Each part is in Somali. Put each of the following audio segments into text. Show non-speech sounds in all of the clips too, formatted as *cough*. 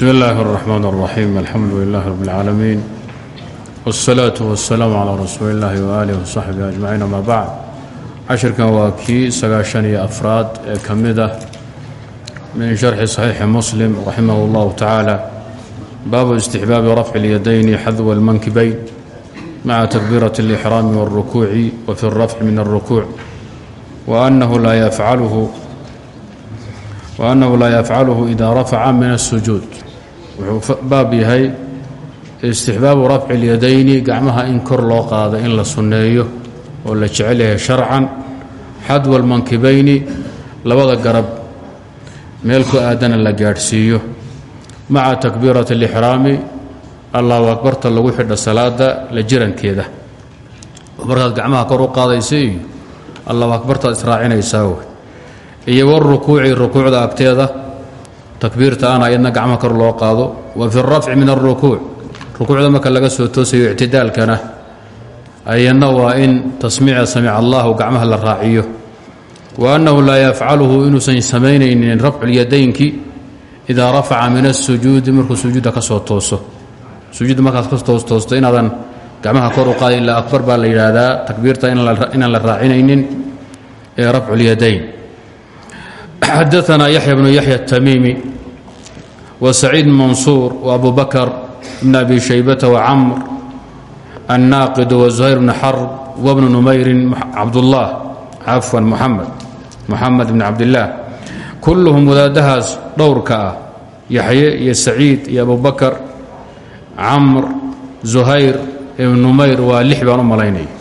bsmi اllahi الرحmn الرaxيim alxamdu lilah rb اlcaalamiin wالsalaaة wالsalaam calى rasuuli اllahi وaalih وsaxbi ajmaciin ama bacd cashirkan waa kii sagaashan iyo afraad ee ka mid ah min sharxi صaxiixi muslim raximah اllahu tacaala baabu istixbaabi rafci اlyadayni xadwa اlmankibayn maca takbiiraة اlإxraami wالrukuuci wa fi اlrafci min الrukuuc waanahu laa yafcaluhu ida rafaca min الsujuud wuxuu baab yahay istixbaabu rafci اlyadayni gacmaha in kor loo qaado in la sunneeyo oo la jecel yahay sharcan xadwa almankibayni labada garab meel ku aadana la gaadhsiiyo. Maca takbiirati اlixraami allahu akbarta lagu xidha salaada la jirankeeda. Markaad gacmaha kor u qaadaysa iyo allahu akbartaad israacinaysaa wey. Iyo war warukuuci rukuucda agteeda takbiirta aan ayadna gacmaha kor loo qaado. Wa fi rafci min alrukuuc rukuucda marka laga soo toosayo ictidaalkana ayadna waa in tasmiica samic allahu gacmaha la raaciyo. Wa annahu laa yafcaluhu inuusan samaynaynin rafculyadaynkii idaa rafaca min asujuudi markuu sujuudda ka soo tooso. Sujuudda markaas ka toostoosto inaadan gacmaha kor u qaada ilaa akbar baa la yidhaahdaa takbiirta inaan la raacinaynin ee rafculyadayn xadaanaa *clears throat* yaxya bnu yaxya atamiimi وسacيid mansuur وabu bakr bn abi shaybata وcamr الnaaqid وزuhayr bn xarb وbnu numayrin cabdالlah cafwan muxamed muxamed bn cabdillaah kulluhum wadaadahaas dhowrka ah yaxye iyo saciid iyo abu bakar camr zuhayr ibn numayr waa lix baan u malaynaya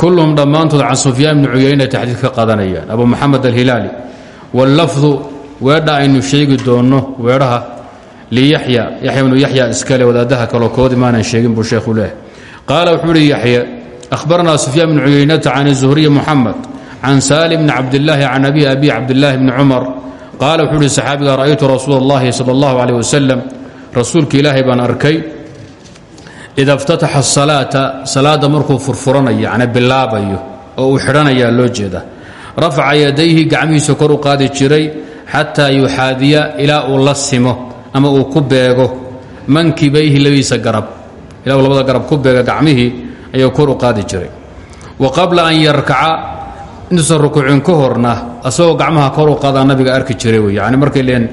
kulluhum dhammaantood can sufyaan bni cuyaynata xadiid ka qadanayaan abu moxamed alhilaali wاllafdu weedha aynu sheegi doonno weedhaha liyaxya yaxya bnu yaxya iskale wadaadaha kaleo koodi maanan sheegin buu sheekhu leeh qaala wuxuu uhi yaxya ahbaranaa sufyaan bnu cuyaynata can zuhriyi muxamed can saalim bni cabdillaahi can abi abi cabdillaahi bni cumar qaala wuxuu uhi ra'aytu rasuul allahi sala allahu caleyh wasalam rasuulka ilaahay baan arkay ida اftataxa asalaata salaadda markuu furfuranayo yacni bilaabayo oo uu xidhanayaa loo jeeda rafaca yadayhi gacmihiisa kor u qaadi jiray xataa yuxaadiya ilaa uu la simo ama uu ku beego mankibayhi labadiisa garab. Ilaa labada garab ku beega gacmihii ayuu kor u qaadi jiray. Wa qabla an yarkaca intuusan rukuucin ka horna asagoo gacmaha kor u qaadaa nabiga arki jiray wey yacni markay leen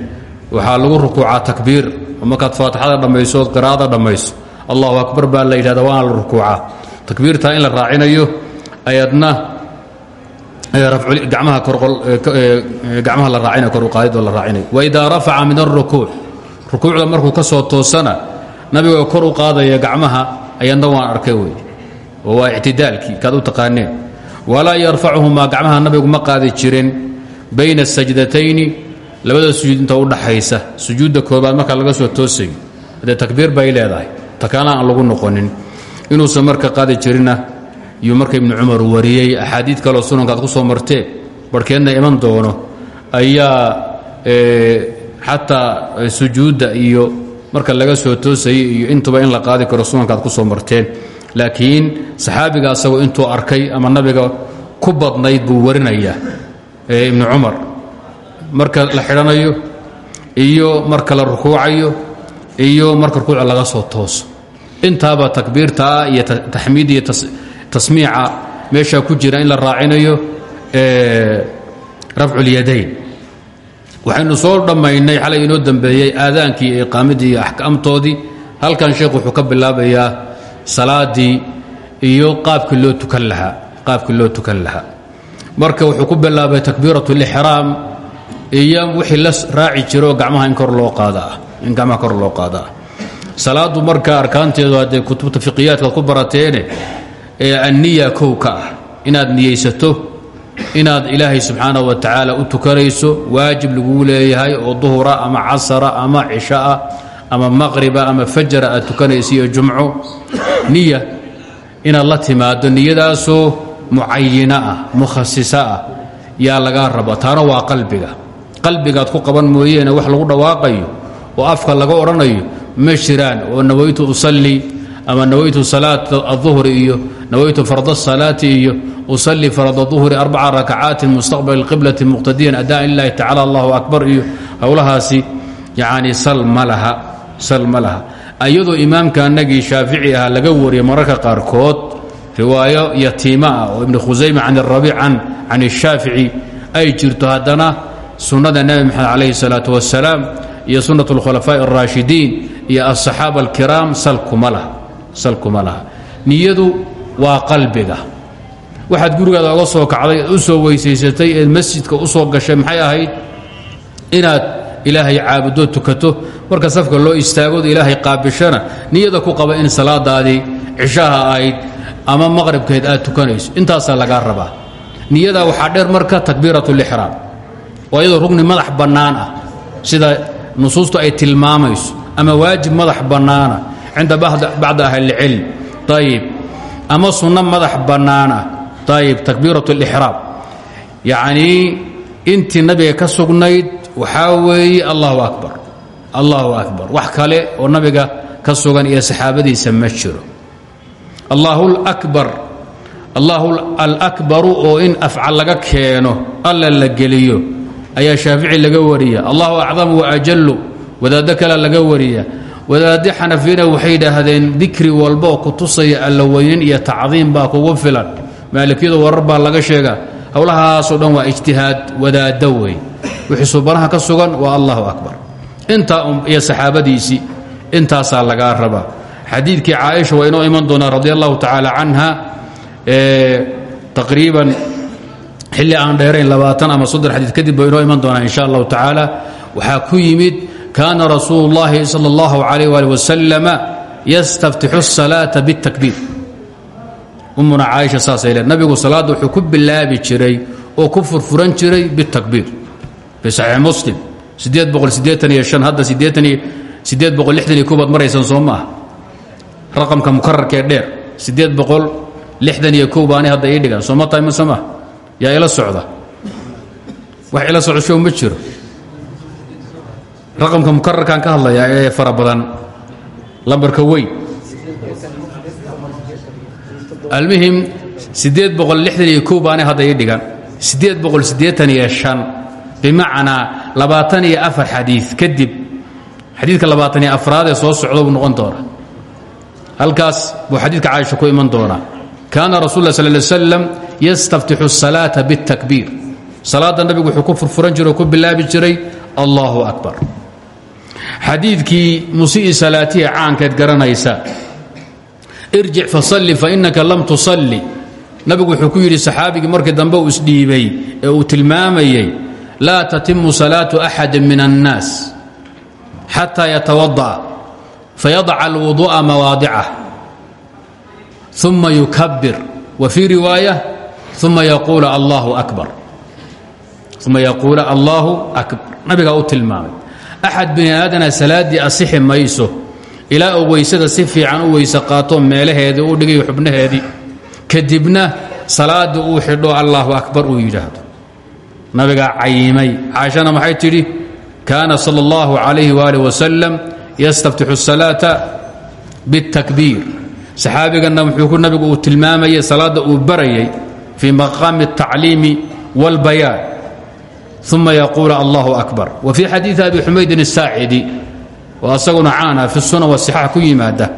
waxaa lagu rukuucaa takbiir oo markaad faatixada dhammayso ood qiraa'ada allahu akbar baa la yidhahda waana la rukuucaa. In la raacinayo ayadna gamaha la raacina kor uqaadidoo la raacinayo. Waidaa rafaca min arukuuc rukuucda markuu ka soo toosana nabigoo kor u qaadaya gacmaha ayadna waan arkay wey. Waa ictidaalkii kaad u taqaaneen. Walaa yarfacuhumaa gacmaha nabigu ma qaadi jirin bayna sajdatayni labada sujuud inta udhaxaysa sujuudda koobaad marka laga soo toosayo haddee takbiir bay leedahay takaana aan lagu noqonin. Inuusan marka qaadi jirinna yuu marka ibnu cumar wariyey axaadiid kaloo sunanka ad ku soo marteen barhkeedna iman doono. Ayaa xataa sujuudda iyo marka laga soo toosayay iyo intuba in la qaadi karo sunanka ad ku soo marteen. Laakiin saxaabiga asagoo intuu arkay ama nabiga ku badnayd buu warinayaa ibnu cumar. Marka la xidhanayo iyo marka la rukuucayo iyo marka rukuuca laga soo tooso. Intaaba takbiirtaa iyo taxmiid iyo tasmiica meeshaa ku jira in la raacinayo rafcu اlyadayn waxaynu soo dhammaynay xalay inoo dembeeyey aadaankii iyo iqaamadii iyo axkaamtoodii. Halkan sheekh wuxuu ka bilaabayaa salaadii iyo qaabkii loo tukan lahaa qaabkii loo tukan lahaa. Marka wuxuu ku bilaabay takbiiraة اlixraam iyo wixii la raaci jiro gacmaha in kor loo qaada ah in gacmaha kor loo qaada. Ah salaaddu marka arkaanteedu haddee kutubta fiqiyaadkaad ku barateene ee anniya kow ah inaad niyeysato inaad ilaahay subxaana wa tacaala u tukanayso waajib lagu leeyahay oo duhura ama casara ama cisha'a ama maqriba ama fajara aad tukanayso iyo jumco niya inaad la timaado niyadaasoo mucayina ah mukhasiso ah yaa lagaa raba. Taana waa qalbiga. Qalbigaad ku qaban mooyeene wax lagu dhawaaqayo oo afka laga odhanayo ma jiraan oo nawaytu usalli ama nawaytu salaata aلظuhri iyo nawaytu farda salaati iyo usalii farad الظuhri arbaca rakacaatin mustaqbal اqiblati muqtadiyan adaan lilahi tacala allahu akbar iyo howlahaasi yani sal ma laha sal ma laha iyadoo imaamka anagii shaafici ahaa laga wariyay mararka qaarkood riwaayo yatiima ah oo ibni khusayma can arabiic can الshaafici ay jirto haddana sunnada nebi maxamed calayhi الsalaaة wasalaam iyo sunnaة اlkhulafaaءi الraashidiin iyo aلصaxaaba اlkiraam salkuma laha salkuma laha niyadu waa qalbiga waxaad gurigaada oga soo kacday eed u soo weysaysatay eed masjidka u soo gashay maxay ahayd? Inaad ilaahay caabuddo tukato. Marka safka loo istaagood ilaahay qaabishana niyada ku qaba in salaadaadii cishaha ahayd ama maqribkeed aad tukanayso. Intaasaa lagaa rabaa. Niyadaa waxaa dheer marka takbiirat lixraam oo iyadoo rugni madax bannaan ah sida nusuustu ay tilmaamayso ama waajib madax bannaana cinda bacdi ahlilcilm ayib ama sunno madax bannaana ayib takbiirat lixraam yacnii intii nabiga ka sugnayd waxaa weeye allahu akbar allahu akbar wax kale oo nabiga ka sugan iyo saxaabadiisa ma jiro allahu lakbar allahu alakbaru oo in afcal laga keeno alla la geliyo ayaa shaafici laga wariya allahu acdamu waajallu wadaaddo kale laga wariya wadaaddi xanafiyana waxay yidhaahdeen dikri walba ku tusaya alla weynin iyo tacdiim baa kugu filan maalikiyadu warar baa laga sheega howlahaasoo dhan waa ijtihaad wadaaddo wey wixii suubanaha ka sugan waa allahu akbar intaa iyo saxaabadiisii intaasaa lagaa rabaa xadiidkii caaisha waa inoo iman doonaa radi allahu tacaala canha taqriiban xilli aan dheerayn labaatan ama soddon xadiid kadib baa inoo iman doonaa in sha allahu tacaala waxaa ku yimid kaana rasuulu اllahi salى اllahu alayh ali wasalama yastaftixu الsalaaةa bالtakbiir ummuna caaisha saasay le nabigu salaadda wuxuu ku bilaabi jiray oo ku furfuran jiray bitakbiir. Fi saxiix muslim sideed boqol siddeetan iyo shan hadda siddeetan iyo siddeed boqol lixdan iyo koobaad maraysaan soo ma ah raqamka mukararkee dheer siddeed boqol lixdan iyo kow baani hadda ii dhigan sooma tahay mase ma yaa ila socda? Wax ila socoshow ma jiro. Raqamka mukararkaan ka hadlayaa ee fara badan lambarka weyn almuhim siddeed boqol lixdan iyo kow baani hadda ii dhigan siddeed boqol siddeetan iyo shan bimacnaa labaatan iyo afar xadiid kadib xadiidka labaatan iyo afraad ee soo socda buu noqon doona halkaas buu xadiidka caaisha ku iman doonaa kaana rasul lah sal ly slam yastaftixu الsalaaةa bالtakbiir salaadda nabigu wuxuu ku furfuran jiray oo ku bilaabi jiray allahu akbar xadiidkii musii'i salaatihi caankeed garanaysa irjic fasalli fainaka lam tusalli. Nabigu wuxuu ku yidhi saxaabigii markii dambe uu isdhiibay ee uu tilmaamayey laa tatimu salaatu axadi min annaas xataa yatawada'a fayadaca alwuduu'a mawaadicah uma yukabir wa fii riwaaya uma yaquula allahu akbar. Uma yaquula allahu akbar. Nabigaa u tilmaamay axad bini aadana salaaddii asixi mayso ilaa uu weysada si fiican u weyse qaato meelaheedii u dhigay xubnaheedii. Kadibna salaada uu xidho allaahu akbar uu yidhaahdo. Nabigaa cayimay caaishana maxay tidhi? Kaana sala allahu calayhi waali wasalam yastaftixu salaata bitakbiir. Saxaabiganna wuxuu ku nabigu uu tilmaamayay salaada uu barayay fii maqaami altacliimi waalbayaan uma yaquulu allahu akbar. Wa fi xadiidi abi xumaydin asaacidi oo asaguna caana fi sunan wasixaax ku yimaada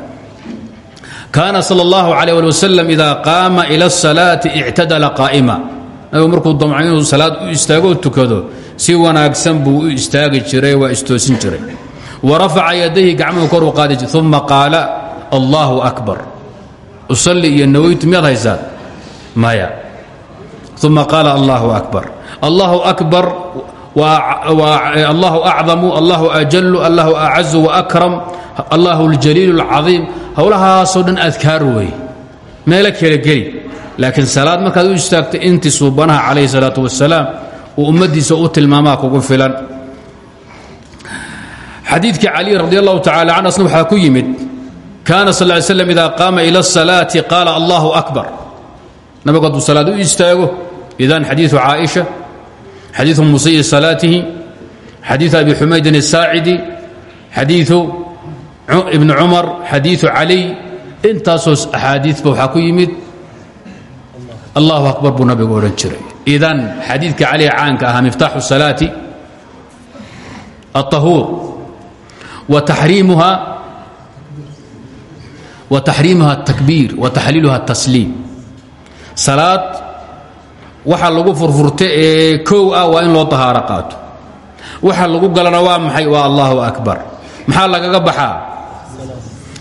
kaana sal اllahu عalيه ali wasalam ida qaama ila الsalaaةi ictadala qaa'ima nabigu markuu damco inuu salaad u istaago tukado si wanaagsan buu u istaagi jiray waa istoosin jiray wa rafaca yadayhi gacmuhu kor u qaadi jir uma qaala allahu akbar usalli iyo nawaytu miyaad haysaan maya uma qaala allahu akbar allahu akbar Eh, allahu acdamu allahu ajalu allahu acazu waakram allahu ljaliil اlcaiim howlahaasoo dhan adkaar weeye meelo kelageli laakiin salaad markaad u istaagtay intii suubanaha calayhi salaatu wasalaam uu ummadiisa u tilmaamaa kugu filan. Xadiidkii cali radi allahu tacala can asna waxaa ku yimid kaana sal ly slam idaa qaama ila asalaati qaala allahu akbar. Nabigu hadduu salaad u istaago idan xadiiu musii'i salaatihi xadiiu abi xumaydin الsaacidi xadiiu ibni cumar xadiiu caliy intaasoo axaadiiba waxaa ku yimid allahu akbar buu nabigu odhan jiray idan xadiidka caliga caanka ahaa miftaaxu salaati aلطahuur wa taxriimuha wa taxriimuha atakbiir wa taxliiluha atasliim salaad waxa lagu furfurta ee kow ah waa in loo tahaaro qaato. Waxa lagu galana waa maxay? Waa allahu akbar. Maxaa lagaga baxaa?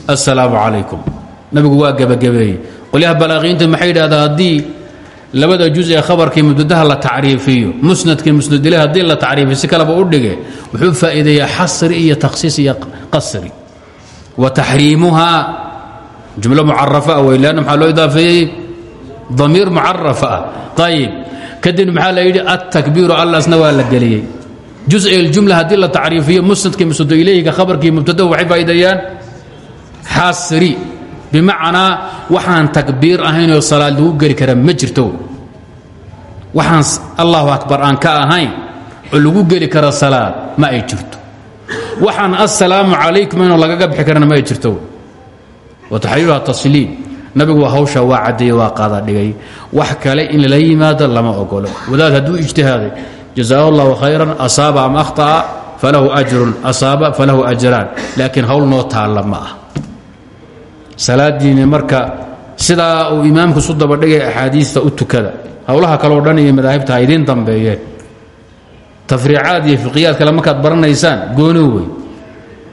Assalaamu calaykum nabigu waa gebagabeeyey qolyaha balaaqiinta maxay yidhahdaa haddii labada juz ee khabarkii mubtadaha la tacriifiyo musnadkii musnadile haddii la tacriifiyo si kaleba u dhige wuxuu faa'iideeyaa xasri iyo takhsiis iyo qasri. Wa taxriimuhaa. Jumlo mucarafa ah wey leanna maxaa loo idaafeeyey damiir mucarafa ah. Ayib kadib maxaa la yidhi altakbiiru allasna waa la geliyey. Juz اljumla haddii la tacriifiyo musnadkii musnado ilayhiga khabarkii mubtadahu waxay faa'iideeyaan xasri. Bimacnaa waxaan takbiir ahaynoo salaad lagu geli kara ma jirto. Waxaan allahu akbar aan ka ahayn oo lagu geli kara salaad ma ay jirto. Waxaan assalaamu calaykum inoo lagaga bixi karana ma ay jirto. Wa taxriiruha tasliim nabigu hawsha waa caddeeye waa qaada dhigay. Wax kale in lala yimaado lama ogolo wadaad hadduu ijtihaaday jazaahu اllahu khayran asaaba am akhطa'a falahu ajrun asaaba falahu ajraan. Laakiin hawl noo taalla ma marka sidaa uu imaamku isu dabadhigay axaadiista u tukada. Howlaha kaleo dhan iyo madaahibta ha idiin dambeeyeen. Tafriicaad iyo fiqiyaad kale markaad baranaysaan? Gooni wey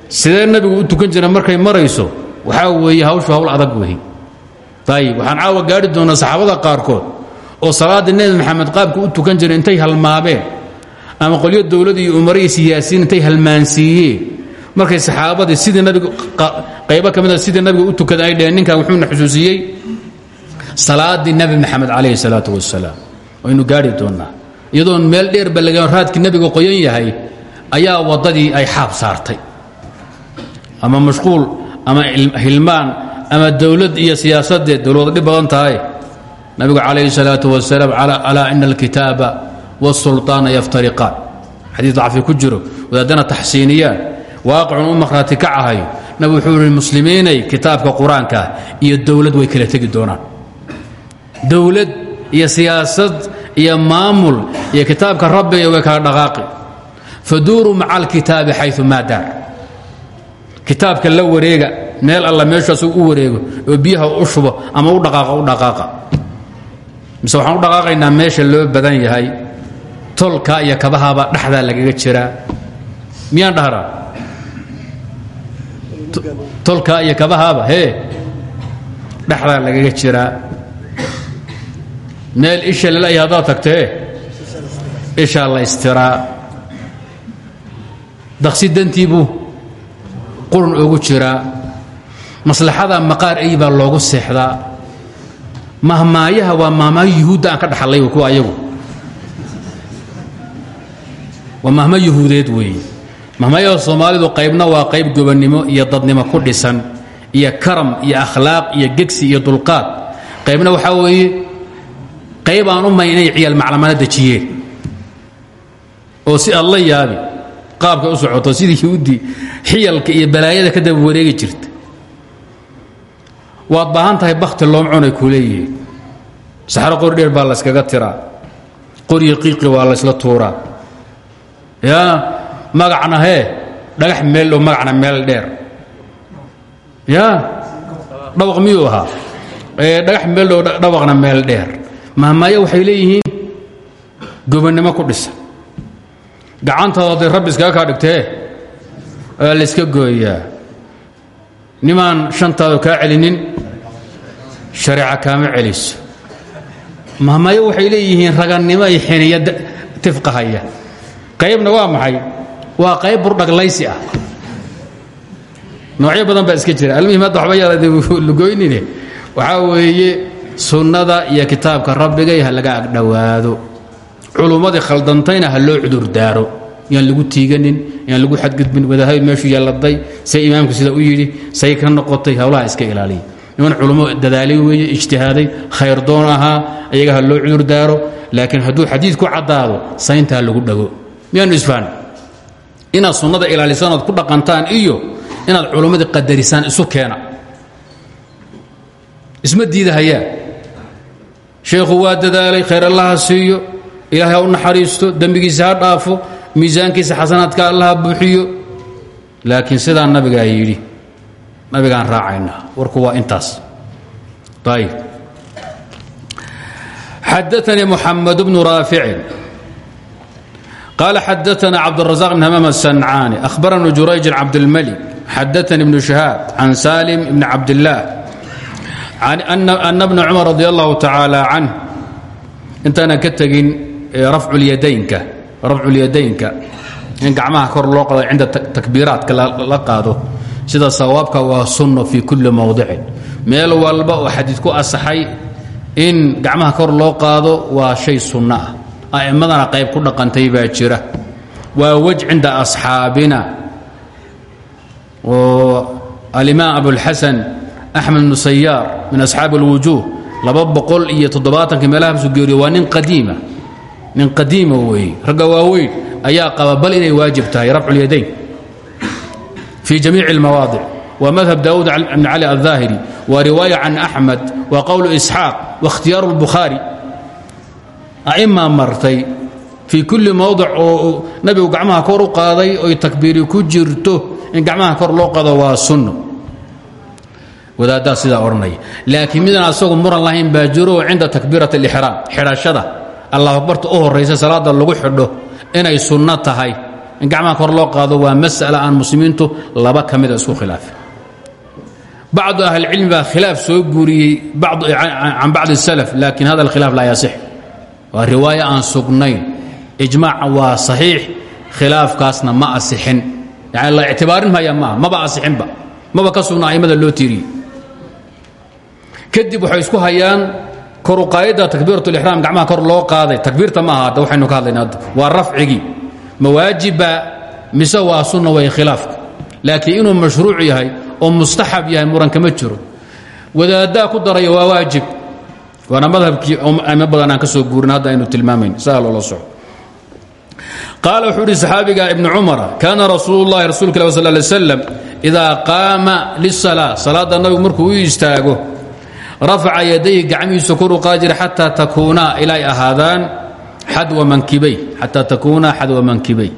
sidee nabigu u tukan jira markay marayso? Waxaa weeye hawshu hawl adag wey ayib waxaan caawa gaari doonaa saxaabada qaarkood oo salaada nebi maxamed qaabka u tukan jira intay halmaabeen ama qolyo dowlad iyo umare iyo siyaasiyiin intay halmaansiiyeen. Markay saxaabadii sidii nabiga qaybo ka mida sidii nabiga u tukada ay dheheen ninkan wuxuuna xusuusiyey salaadii nebi maxamed calayhi salaatu wasalaam waynu gaari doonnaa iyadoon meel dheerba laga raadkii nebiga qoyan yahay ayaa waddadii ay xaab saartay. Ama mashquul ama hilmaan ama dowlad iyo siyaasaddeed dowlad dhib badan tahay. Nabigu calayhi salaatu wasalaam alaa ina alkitaaba wاsulطaana yaftariqaan. Xadiis dacfi ku jiro wadaadana taxsiiniyaan. Waaqicun u makhraati kacahayo nabigu wuxuu ihi iyo dowlad way kala tegi doonaan. Dowlad iyo siyaasad iyo maamul iyo kitaabka rabbiga way kala dhaqaaqi. Faduuruu maca alkitaabi xayu maa daar. Kitaabka la wareega meel alla meeshaasuu u wareego oo biyaha u shubo ama u dhaqaaqa u dhaqaaqa. Mise waxaan u dhaqaaqaynaa meesha loo badan yahay tolka iyo kabahaabaa dhexdaa lagaga jiraa miyaan dhahraa tolka iyo kabahaaba hee dhexdaa lagaga jiraa meel isha lalaaya haddaad tagtee ishaa la istiraa. Daqsi dantiibuu qurun ugu jiraa maslaxada maqaar ey baa loogu seexdaa. Mahmaayaha waa mahmaayo yuhuudda aan ka dhaxallay kuwa ayagu. Waa mahmo yuhuudeed weeye. Mahmaayaha soomaalidu qaybna waa qayb gobonnimo iyo dadnimo ku dhisan iyo karam iyo akhlaaq iyo gegsi iyo dulqaad. Qaybna waxaa weeye qayb aan u may ciyaal maclamana dejiyeen oo si aad la yaabi qaabka u socoto sidii yuhuuddii xiyalka iyo balaayada ka daba wareegi jirta waad baahan tahay bakti loom cunay ku leeyihiin saxro qori dheer baa layskaga tiraa qoryo qiiqi waa laysla tuuraa yaa magacna hee dhagax meel dhow magacna meel dheer. Yaa dhawaq miyuu ahaa? Dhagax meel dhow dhawaqna meel dheer. Mahmaayo waxay leeyihiin gobonnimo ku dhisa. Gacantaada hadday rabbi iskaga kaa dhigtee waa layska gooyaa nimaan shantaadu kaa celinin shareeca kaama celiso. Mahmaayo waxay leeyihiin ragannimo iyo xiniya tifqahaya qaybna waa maxay? Waa qayb burdhaglaysi ah. Noocyo badan baa iska jira. Almuhim hadda waxba yaalagoynine *laughs* waxaa weeye sunnada iyo kitaabka rabbigay ha laga agdhowaado culummadii khaldantayna ha loo cudurdaaro yaan lagu tiiganin yaan lagu xadgudbin wadahay meeshuu yalladay say imaamku sida u yidhi say ka noqotay howlaha iska ilaaliya. Niman culummo dadaalay weeye ijtihaaday khayrdoon ahaa ayaga loo cudurdaaro laakiin hadduu xadiid ku caddaado saynta ha lagu dhago. Miyaanu isfahn inaad sunnada ilaalisaan ku dhaqantaan iyo inaad culummadii qadarisaan isu keena. Isma diidahayaa sheekhu waa dadaalay khayr allaha siiyo ilaahay ha naxariisto dembigiisa ha dhaafo miisaankiisa xasanaadka allaha buuxiyo laakiin sidaa nabigaa yidhi nabigaan raacaynaa warku waa intaas ayb xadaanii muxamed bnu raaficin qaala xadaana cabdالrazaq bn hamaam الsancaani ahbarana jurayj cabdاlmalik xadaanii ibnu shahaab can salim bn cabdillaah ana bna cumar radi allahu tacaala canh intaanan ka tegin rafculyadaynka rafculyadaynka in gacmaha kor loo qado cinda takbiiraadka la qaado. Sida sawaabka waa sunno fii kulli mowdicin meel walba oo xadiid ku asaxay in gacmaha kor loo qaado waa shay sunno ah. A'immadana qayb ku dhaqantay baa jira. Waa wej cinda asxaabina. Oo alimaam abulxasan axmed bnu sayaar min asxaabi alwujuuh laba boqol iyo toddobaatanka meelahasu geeriyo waa nin qadiima nin qadiima weeye ragga waaweyn ayaa qaba bal inay waajib tahay rafcu اlyadayn fii jamiici اlmawaadic wa madhab daawuud bn cali alظaahiri wa riwaaya can axmed wa qowlu isxaaq wakhtiyaaru اlbukhaari a'ima martay fii kulli mowdic oo nabigu gacmaha kor u qaaday oy takbiiri ku jirto in gacmaha kor loo qado waa sunno wadaaddaa sidaa odhanaya laakiin midaan asagu muran lahayn baa jiro cinda takbiirat اlixraam xidhashada allah akbarta u horaysa salaada lagu xidho inay sunno tahay. In gacmaha kor loo qaado waa mas'ala aan muslimiintu laba ka isku khilaafin bacdu ahlicilmi baa khilaaf soo guuriyey can bacdi salaf laakiin hada alkhilaaf laa yasix waa riwaayo aan sugnayn. Ijmaaca waa saxiix khilaafkaasna ma asixin. Yani la ictibaarin maya maaha maba asixinba maba ka sugna a'immada loo tiiriyey kadib waxay isku hayaan koruqaayadda takbiirat lixraam gacmaha kor loo qaaday. Takbiirta ma aha waxaynu ka hadlayna waa rafcigii ma waajiba waa sunna way khilaafka. Laakiin inuu mashruuc yahay oo mustaxab yahay muran kama jiro. Wadaaddaa ku daraya waa waajib. Waana madhabkii ama badan aan ka soo guurin hadda tilmaamayn. Saa loola soco qaala wuxuu ihi saxaabiga ibnu cumara kaana rasuulu llahi rasuulka ilah sal lay slam idaa qaama lisalaa markuu istaago rafaca yadayhi gacmihiisa kor u qaadi jira xataa takuunaa ilay ahaadaan xadwa mankibay xataa takuunaa xadwa mankibay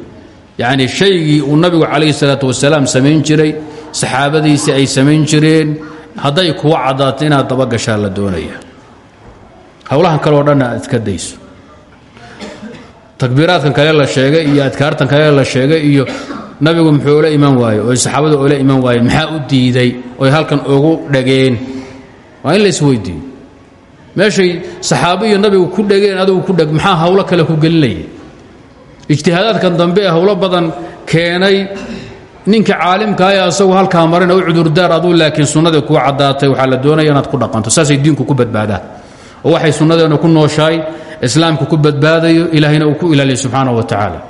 yacni shaygii uu nabigu calayhi salaatu wasalaam samayn jiray saxaabadiisii ay samayn jireen hadday kuwa caddaato inaad dabagashaa la doonaya howlahan kale o dhan aad iska dayso takbiiraadkan kale la sheegay iyo adkaartan kale la sheegay iyo nabigu muxuu ola iman waaye oy saxaabadu ola iman waayeen maxaa u diiday oy halkan ugu dhageen waa in la isweydiiyo meeshay saxaabe iyo nabigu ku dhegeen adugu ku dheg maxaa hawlo kale ku gelinaya? Ijtihaadaadkan dambe ee howlo badan keenay ninka caalimkaah ee asagu halkaa marina u cudurdaar aduu laakiin sunnadii kuu caddaatay. Waxaa la doonaya inaad ku dhaqanto. Saasay diinku ku badbaadaan. Oo waxay sunnadeennu ku nooshahay islaamku ku badbaadayo ilaahayna uu ku ilaaliya subxaana wa tacaala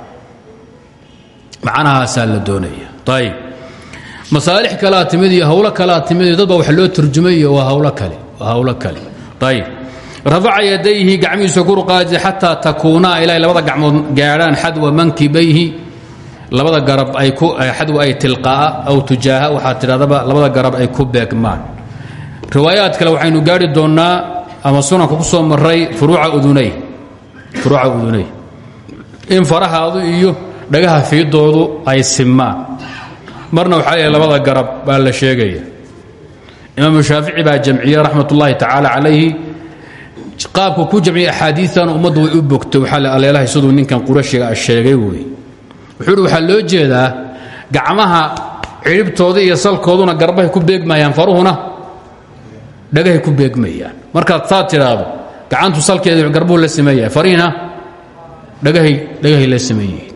macnahaasaa la doonaya ayib masaalix kalaa timid iyo hawlo kalaa timid iyo dadba wax loo turjumayo waa hawlo kale waa hawlo kale. Ayib rafaca yadayhi gacmihiisa kor qaadi xataa takuunaa ilaa labada gacmood gaadhaan xadwa mankibayhi. Labada garab ay ku xadwa ay tilqaa'a aw tujaaha waxaa tidhahdaba labada garab ay ku beegmaan. Riwaayaad kale waxaynu gaari doonnaa ama sunanka ku soo maray furuuca udunay. Furuuca udunay. In farahaadu iyo dhagaha fiidoodu ay simmaan marna waxaa leeyahay labada garab baa la sheegaya. Imaamu shaafici baa jamciye raxmat ullaahi tacaala calayhi. Qaabku ku jamciya axaadiitan ummaddu way u bogtay waxaa la aleelahay siduu ninkan qurashiga sheegay wey wuxuu uhi waxaa loo jeedaa gacmaha cidhibtooda iyo salkooduna garbahay ku beegmayaan faruhuna? Dhagahay ku beegmayaan. Markaad saa tidhaahdo gacantu salkeeda garbuhu la sameeyahay farihina dhagahay la sameeyihiin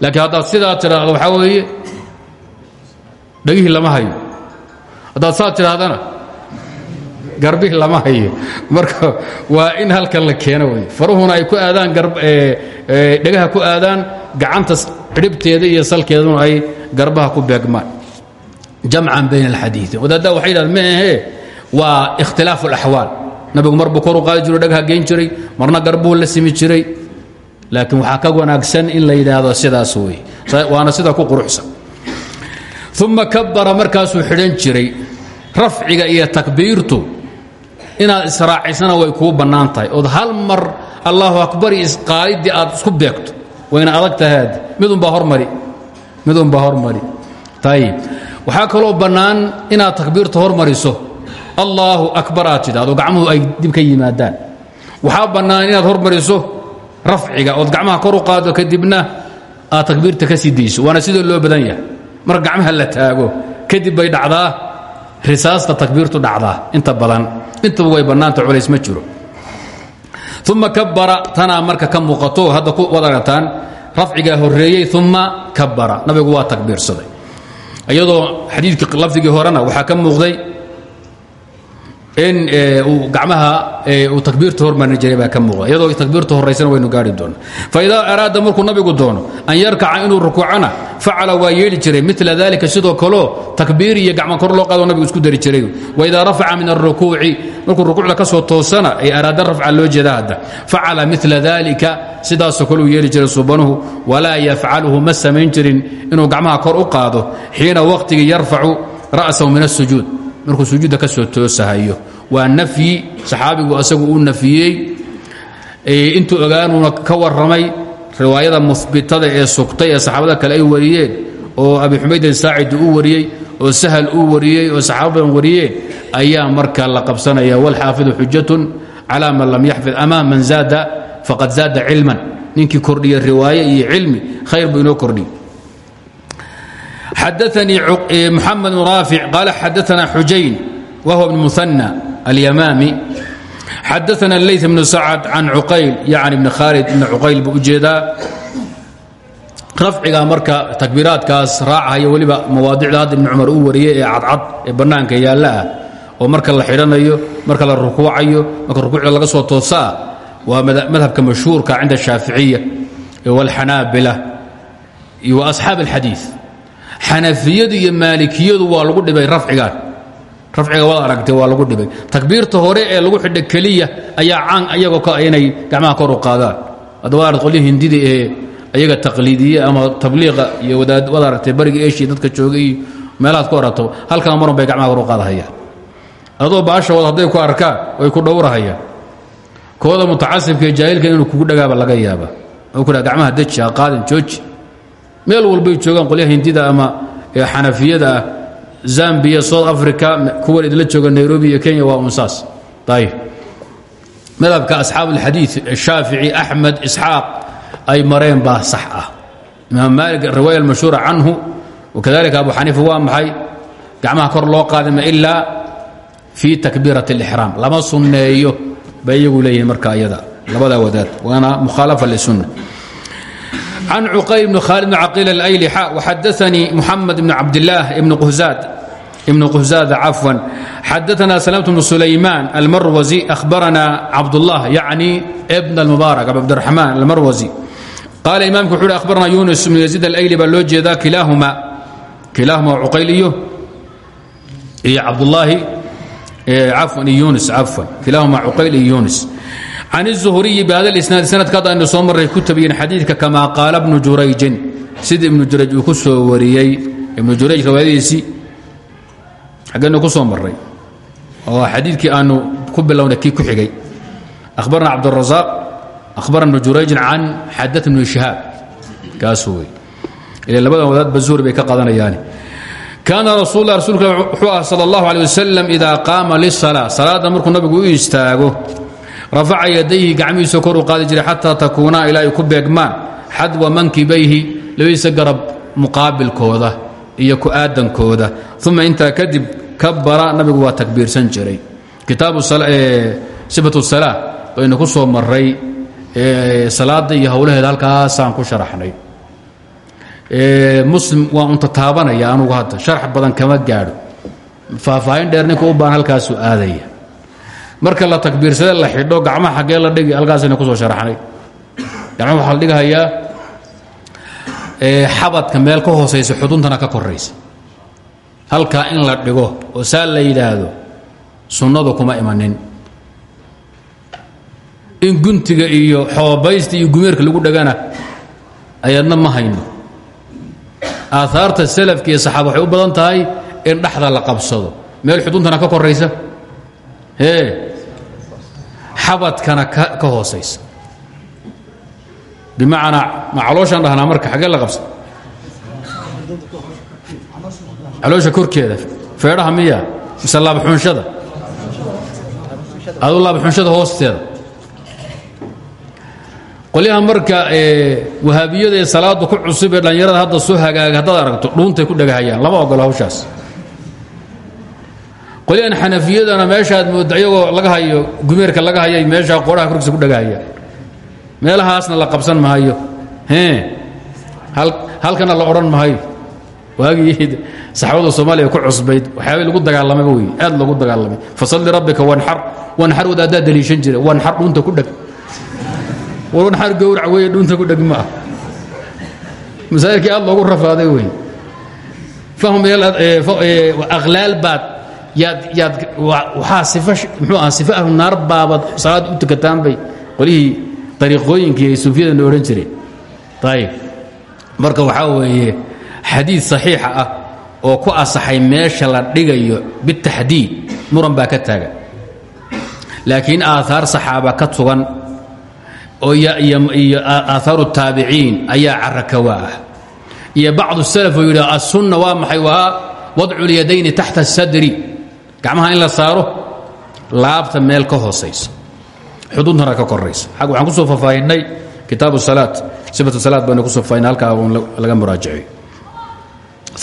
laakiin haddaad sidaa tidhaahdo waxaa weeye dhagihii lama hayo. Haddaad saa tidhaahdana garbihii lama hayo. Marka waa in halkan la keeno wey faruhuna ay ku aadaan dhagaha ku aadaan gacanta cidhibteeda iyo salkeeduna ay garbaha ku beegmaan. Jamcan bayna alxadiiin wadaaddaa waxay yidhahdeen ma ahee waa ikhtilaafu alaxwaal nabigu mar buu kor u qaadi jiro dhagaha geyn jiray marna garbuhu la simi jiray. Laakiin waxaa ka wanaagsan in la yidhaahdo sidaas wey waana sida ku quruxsan uma kabara markaasuu xidhan jiray rafciga iyo takbiirtu inaad israacisana way kuu bannaan tahay. Ood hal mar allahu akbar iyo isqaaliddii aad isku beegto wayna adag tahaad midunbaa hormari midunbaa hormari. Ayib waxaa kaloo bannaan inaad takbiirta hormariso. Allaahu akbar aad tidhaahdo gacmuhu ay dib ka yimaadaan. Waxaa bannaan inaad hormariso rafciga ood gacmaha kor u qaado kadibna aad takbiirta ka sii dayso waana sidoo loo badan yahay marka gacmaha la taago kadib bay dhacdaa risaasta takbiirtu dhacdaa inta badan intaba way bannaanta culays ma jiro. Uma kabara tanaa marka ka muuqato hadda waad aragtaan rafcigaa horreeyey uma kabara nabigu waa takbiirsaday. Iyadoo xadiidkii lafdigii horena waxaa ka muuqday in uu gacmaha uu takbiirta hormarin jiray baa ka muuqda. Iyadoo takbiirta horaysana waynu gaari doona faidaa araada markuu nabigu doono an yarkaca inuu rukuucana facala waa yeeli jiray mila dalika sidoo kaleo takbiir iyo gacma kor loo qaado nabigu isku dari jiray waidaa rafaca min arukuuci markuu rukuucda ka soo toosana ay araada rafca loo jeeda hadda facala mila dalika sidaasoo kale uu yeeli jiray subanuhu walaa yafcaluhu ma samayn jirin inuu gacmaha kor u qaado xiina waqtigii yarfacu ra'sahu min asujuud markuu sujuudda ka soo toosahayo waa nafyi saxaabigu asagu uu nafiyey intuu ogaanuuna ka warramay riwaayada mubitada ee sugtay ee saxaabada kale ay wariyeen oo abi xumaydin saacid u wariyey oo sahal uu wariyey oo saxaaba badan wariyeen ayaa markaa la qabsanaya wlxaafidu xujatun calaa man lam yaxfid ama man zaada faqad zaada cilman. Ninkii kordhiya riwaaye iyo cilmi khayr buu inoo kordhiy xadaanii muxamed bn raafic qaala xadaana xujayn wa huwa bn xadaana ley bnu sacad can cuqayl yani bni khaalid ibn cuqayl buu u jeedaa rafciga marka takbiiraadkaas raacahaya weliba mawaadicda hadda ibni cumar uu wariyey ee cadcad ee bannaanka yaalla ah oo marka la xidhanayo marka la rukuucayo marka rukuucda laga soo toosaa waa madhabka mashhuurka cinda shaaficiya walxanaabila iyo wa asxaab alxadiid xanafiyadu iyo maalikiyadu waa lagu dhibay rafcigan rafciga waad aragtay waa lagu dhibay. Takbiirta hore ee lagu xidha keliya ayaa caan ayagoo ka inay gacmaha kor u qaadaan. Arad qolyo hindida ee ayaga taqliidiye ama tabliiqa iyo waad aragtay bariga eshiya dadka jooga iyo ku arato halkaa marun bay gacmaha kor u qaadahayaan. Adoo baashooda hadday ku arkaan way ku dhowrahayaan. Kooda mutacasibka ee jaahilka inuu kugu dhagaaba laga yaaba oo ku gacmaha deji ha qaadin meel walbay joogaan qolyaha hindida ama xanafiyada ah zambiya south africa kuwan idinla jooga nairobi iyo kenya waa unsaas ayb madhabka asxaab اlxadiid shaafici axmed isxaaq ay mareen baa sax ah. Imaam maalik riwaaya almashhuura canhu wakadalika abu xaniifa waa maxay? Gacmaha kor loo qaadima ilaa fii takbiirat اlixraam lama sunneeyo bay iyagu marka ayada. Labadaa wadaad waana mukhaalafa lisunna can cuqayl bn khaalid bn caqiil alayli waxadaanii muxamed bn cabdilaah ibn quhzaad ibn quhzaada cafwan xadaana salamt bn sulaymaan almarwasi ahbarana cabdullah yacni bn almubaarak cabdiraxmaan almarwasi qaala imamku wuxu uhi ahbarana yunus bn yaziid alayli baa loo jeedaa kilaahuma kilaahuma cuqayl iyo iyo cabdulaahi cafwan iyo yunus cafwan kilaahuma cuqayl iyo yunus can الzuhriyi bhada isnaad sanadkaad aynu soo marray ku tabiyeen xadiidka kamaa qaala bnu jurayjin sida ibnu jurayj uu ku soo wariyey ibnu jurayj riwaayadiisii xaggeennu ku soo marray oo xadiidkii aanu ku bilownay kii ku xigay akhbarna cabdالrazaaq akhbarna ibnu jurayjin can xadat ibnu shihaab kaas wey ila labadan wadaadba zuhri bay ka qaadanayaani kaana rasul lah rasulka wuxuu ah salى اllahu alيه wasalam idaa qaama liلsalaa salaadda markuu nabigu u istaago rafaca yadayhi gacmihiisa kor u qaadi jiray xataa takuunaa ilaa ku beegmaan xadwa mankibayhi labadiisa garab muqaabilkooda iyo ku-aadankooda uma intaa kadib kabara nabigu waa takbiirsan jiray. Kitaabu sifatu salaa baynu ku soo maray salaada iyo howlaheeda halkaasaan ku sharaxnay. Muslim waa unta taabanaya anugu hadda sharax badan kama gaadho. Faahfaahin dheer ninka u baan halkaasuu aadaya marka la takbiirsade la xidho gacmaha xaggee la dhigi halkaasayna ku soo sharaxnay gacmaha waxaa la dhigahayaa xabadka meel ka hoosaysa xuduntana ka koraysa. Halkaa in la dhigo oo saa la yidhaahdo sunnadu kuma imanin. In guntiga iyo xoobaysta iyo gumeerka lagu dhagana ayadna ma hayno. Aahaarta salafka iyo saxaaba waxay u badan tahay in dhexda la qabsado. Meel xuduntana ka koraysa. Ee xabadkana ka hoosaysa. Bimacnaa ma calooshaan dhahnaa marka xaggee la qabsa caloosha korkeeda feedhaha miya mise laabxunshada adu laabxunshada hoosteeda. Qolyaha marka wahaabiyada ee salaadu ku cusub ee dhallinyarada hadda soo hagaaga haddaad aragto dhuuntay ku dhagahayaan lama ogolo hawshaas qolyahan xanafiyadana meeshaad moodda iyagoo laga hayo gumeerka laga hayay meeshaa qoraha korkiisa ku dhagahayaan meelahaasna la qabsan mahayo halkana la odhan mahayo waagii saxaabada soomaaliya ku cusbayd waxyaabay lagu dagaalamay wey aad loogu dagaalamay. Fasalli rabbika wanxar. Wanxar wad addaa daliishan jira. Wanxar dhuunta ku dheg wanxar gowrac wey dhuunta ku dheg ma ah masaa'ilkii aad loogu rafaaday wey fahum aqlaal baad yaad yaad waxaa sifa muxuu aha sifa ahlu naar baabad salaad u tukataan bay qolihii dariiqooyinkii ay suufiyadana odhan jireen ayib marka waxaa weeye xadiid saxiixa ah oo ku asaxay meesha la dhigayo bitaxdiid muran baa ka taagan laakiin aaaar saxaaba ka tugan oo iyo aaaru taabiciin ayaa carakawa ah. Iyo bacdu salaf oo yidhi asunna waa maxay? Waa wadcu lyadayni taxta asadri gacmaha in la saaro laabta meel ka hoosaysa. Xuduudtana ka koraysa ag waxaan ku soo faafaahinay kitaab salaat. Sifat salaad baynu ku soo faahina halkaa un laga muraajaciyo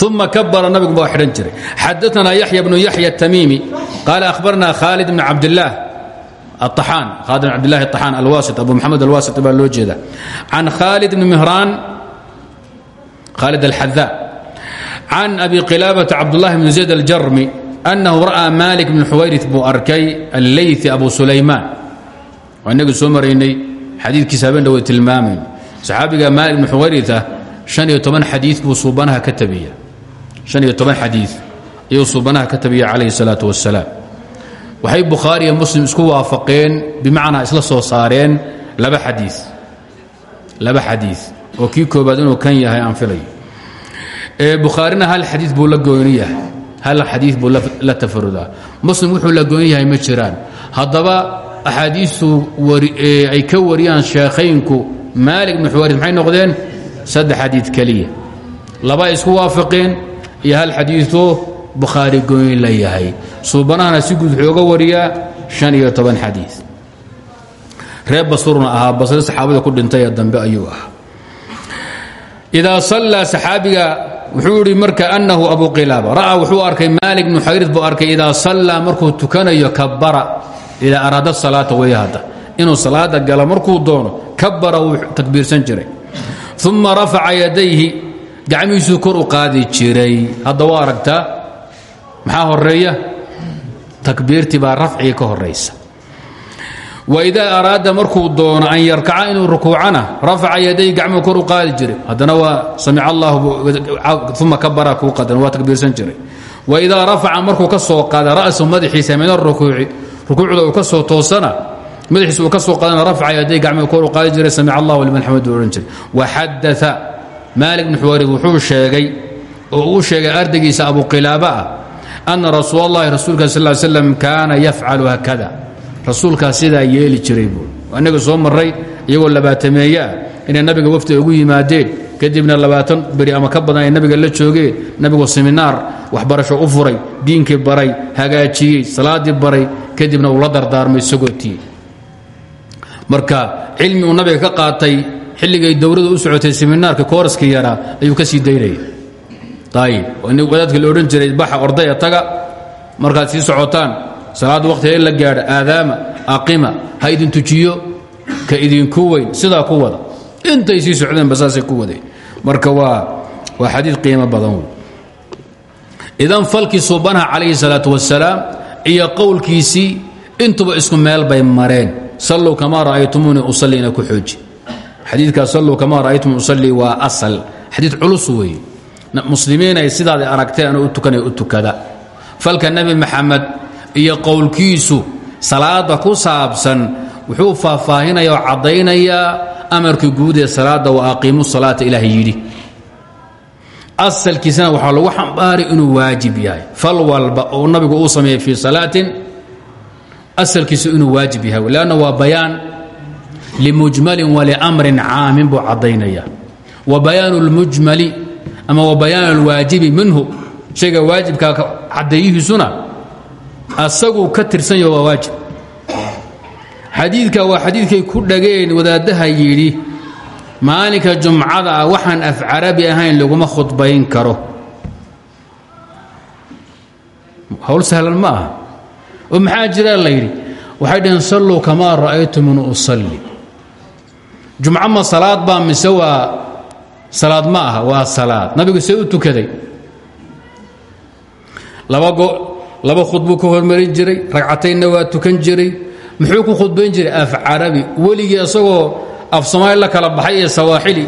uma kabara nabigu baa xidhan jiray. Xadaanaa yaxya bnu yaxya tamiimi. Qaala ahbarna khaalid bn cabdilaah aaan khaalid bn cabdilahi aaan alwasi abu maxamed alwasiti baa loo jeeda can khaalid bni mihraan khaalid alxadaa can abi qilaabata cabdullahi bni zayd aljarmi. annahu ra'aa malik bn xuwayrit buu arkay alleyثi abu sulaymaan waa inagii soo maraynay xadiidkiisa habeen dhawe tilmaamayn saxaabiga malik bn xuwayrita han iyo toban xadii buu suubanaha ka tabiya han iyo toban xadii ayuu suubanaha ka tabiya calayhi الsalaaة wasalaam waxay bukhaari iyo muslim isku waafaqeen bimacnaa isla soo saareen laba xadii laba xadii oo kii koobaad inuu kan yahay aan filayo bukhaarina hal xadii buu la gooni yahay hal xadii buu la tafarudaa muslim wuxuu la gooni yahay ma jiraan haddaba axaadiistu ay ka wariyaan sheekhaynku bn xuwaaris maxay noqdeen saddex xadii keliya laba isku waafaqeen iyo hal xadiioo bukhaari gooni la yahay suubanahana si guud wuxuu oga wariyaa han iyo toban xadii reer saxaabada ku dhintay dambe ayuu ahaa idaa sallaa saxaabiga wuxuu idhi marka annahu abu qilaaba. Ra'aa wuxuu arkay maalik bnu xayrid buu arkay idaa sallaa markuu tukanayo kabara idaa araada salaata way hadda. Inuu salaada gala markuu doono kabara wuu takbiirsan jiray. Uma rafaca yadayhi. Gacmihiisuu kor u qaadi jiray. Hadda waa aragtaa maxaa horreeya takbiirtii baa rafciga ka horaysa waidaa araada markuu doono an yarkaca inuu rukuucana rafaca yadayhi gacmuhu kor u qaadi jiray. Haddana waa samic allah uma kabara kuu qadan waa takbiirsan jiray. Waidaa rafaca markuu ka soo qaada ra'su madaxiisa min arukuuci rukuucda uu ka soo toosana madaxiisa uu ka soo qaadana rafca yaday gacmiga kor u qaadi jiray samic allahu liman xamadu odhan jiray. Waxadaa maalik bn xuwayrid wuxuu sheegay oo uu sheegay ardaygiisa abu qilaaba ah ana rasuul allahi rasuulka sal slam kaana yafcalu hakada rasuulkaa sidaa yeeli jiray buu inaga soo maray iyagoo labaatameeye ah inay nabiga wafdi ugu yimaadeen. Kadibna labaatan beri ama ka badan ay nabiga la joogeen. Nabigu seminaar waxbarasho u furay diinkii baray hagaajiyey salaadii baray kadibna uu la dardaarmay sagootii marka cilmi uu nabiga ka qaatay xilligay dowladu u socotay seminaarka kooraska yaraa ayuu ka sii daynaya ayib wadaadka la odhan jiray baxa ordaya taga markaad sii socotaan salaadda wakhtiga in la gaadha aadaama aqima ha idin tujiyo ka idinku weyn sidaa ku wada. Intay sii socdeenba saasay ku wadeen marka waa waa xadiid qiimo badan idan falkii suubanaha calayhi salaatu wasalaam iyo qowlkiisii intuba isku meel bay mareen. Salluu kamaa ra'aytumuuni usallina ku xooji. Xadiidkaa salluu kamaa ra'aytum usallii waa asal. Xadiid culus weeye. Muslimiinay sidaaday aragteen u tukanay u tukada. Falka nebi maxamed iyo qowlkiisu salaada ku saabsan wuxuu faahfaahinaya oo caddaynayaa amarkii guud ee salaadda wa aqiimu salaata ilaah yidhi. Asalkiisana waxaa lagu xambaaray inuu waajib yahay. Fal walba oo nabigu uu sameeyey fii salaatin asalkiisu inuu waajib yahay. Leanna waa bayaan limujmalin walimrin caamin buu caddaynaya. Wa bayaanu اlmujmali ama wa bayaan اlwaajibi minhu. Shayga waajibkaa caddeeyihiisuna asaguu ka tirsan yaho waa waajib. Xadiidka waa xadiidkay ku dhageen wadaaddaha yidhi maalinka jumcada ah waxaan af carabi ahayn laguma khudbayn karo. Hawl sahlan ma aha. Oo maxaa jiraa la yidhi waxay dhaheen salluu kamaa ra'aytumuni usalli. Jumco ma salaad baa mise waa salaad ma aha waa salaad. Nabigu see u tukaday. Laba go laba khudbuu ka hormarin jiray ragcataynna waa tukan jiray muxuu ku khudbayn jiray af carabi weligii isagoo af soomaali la kala baxay iyo sawaaxili.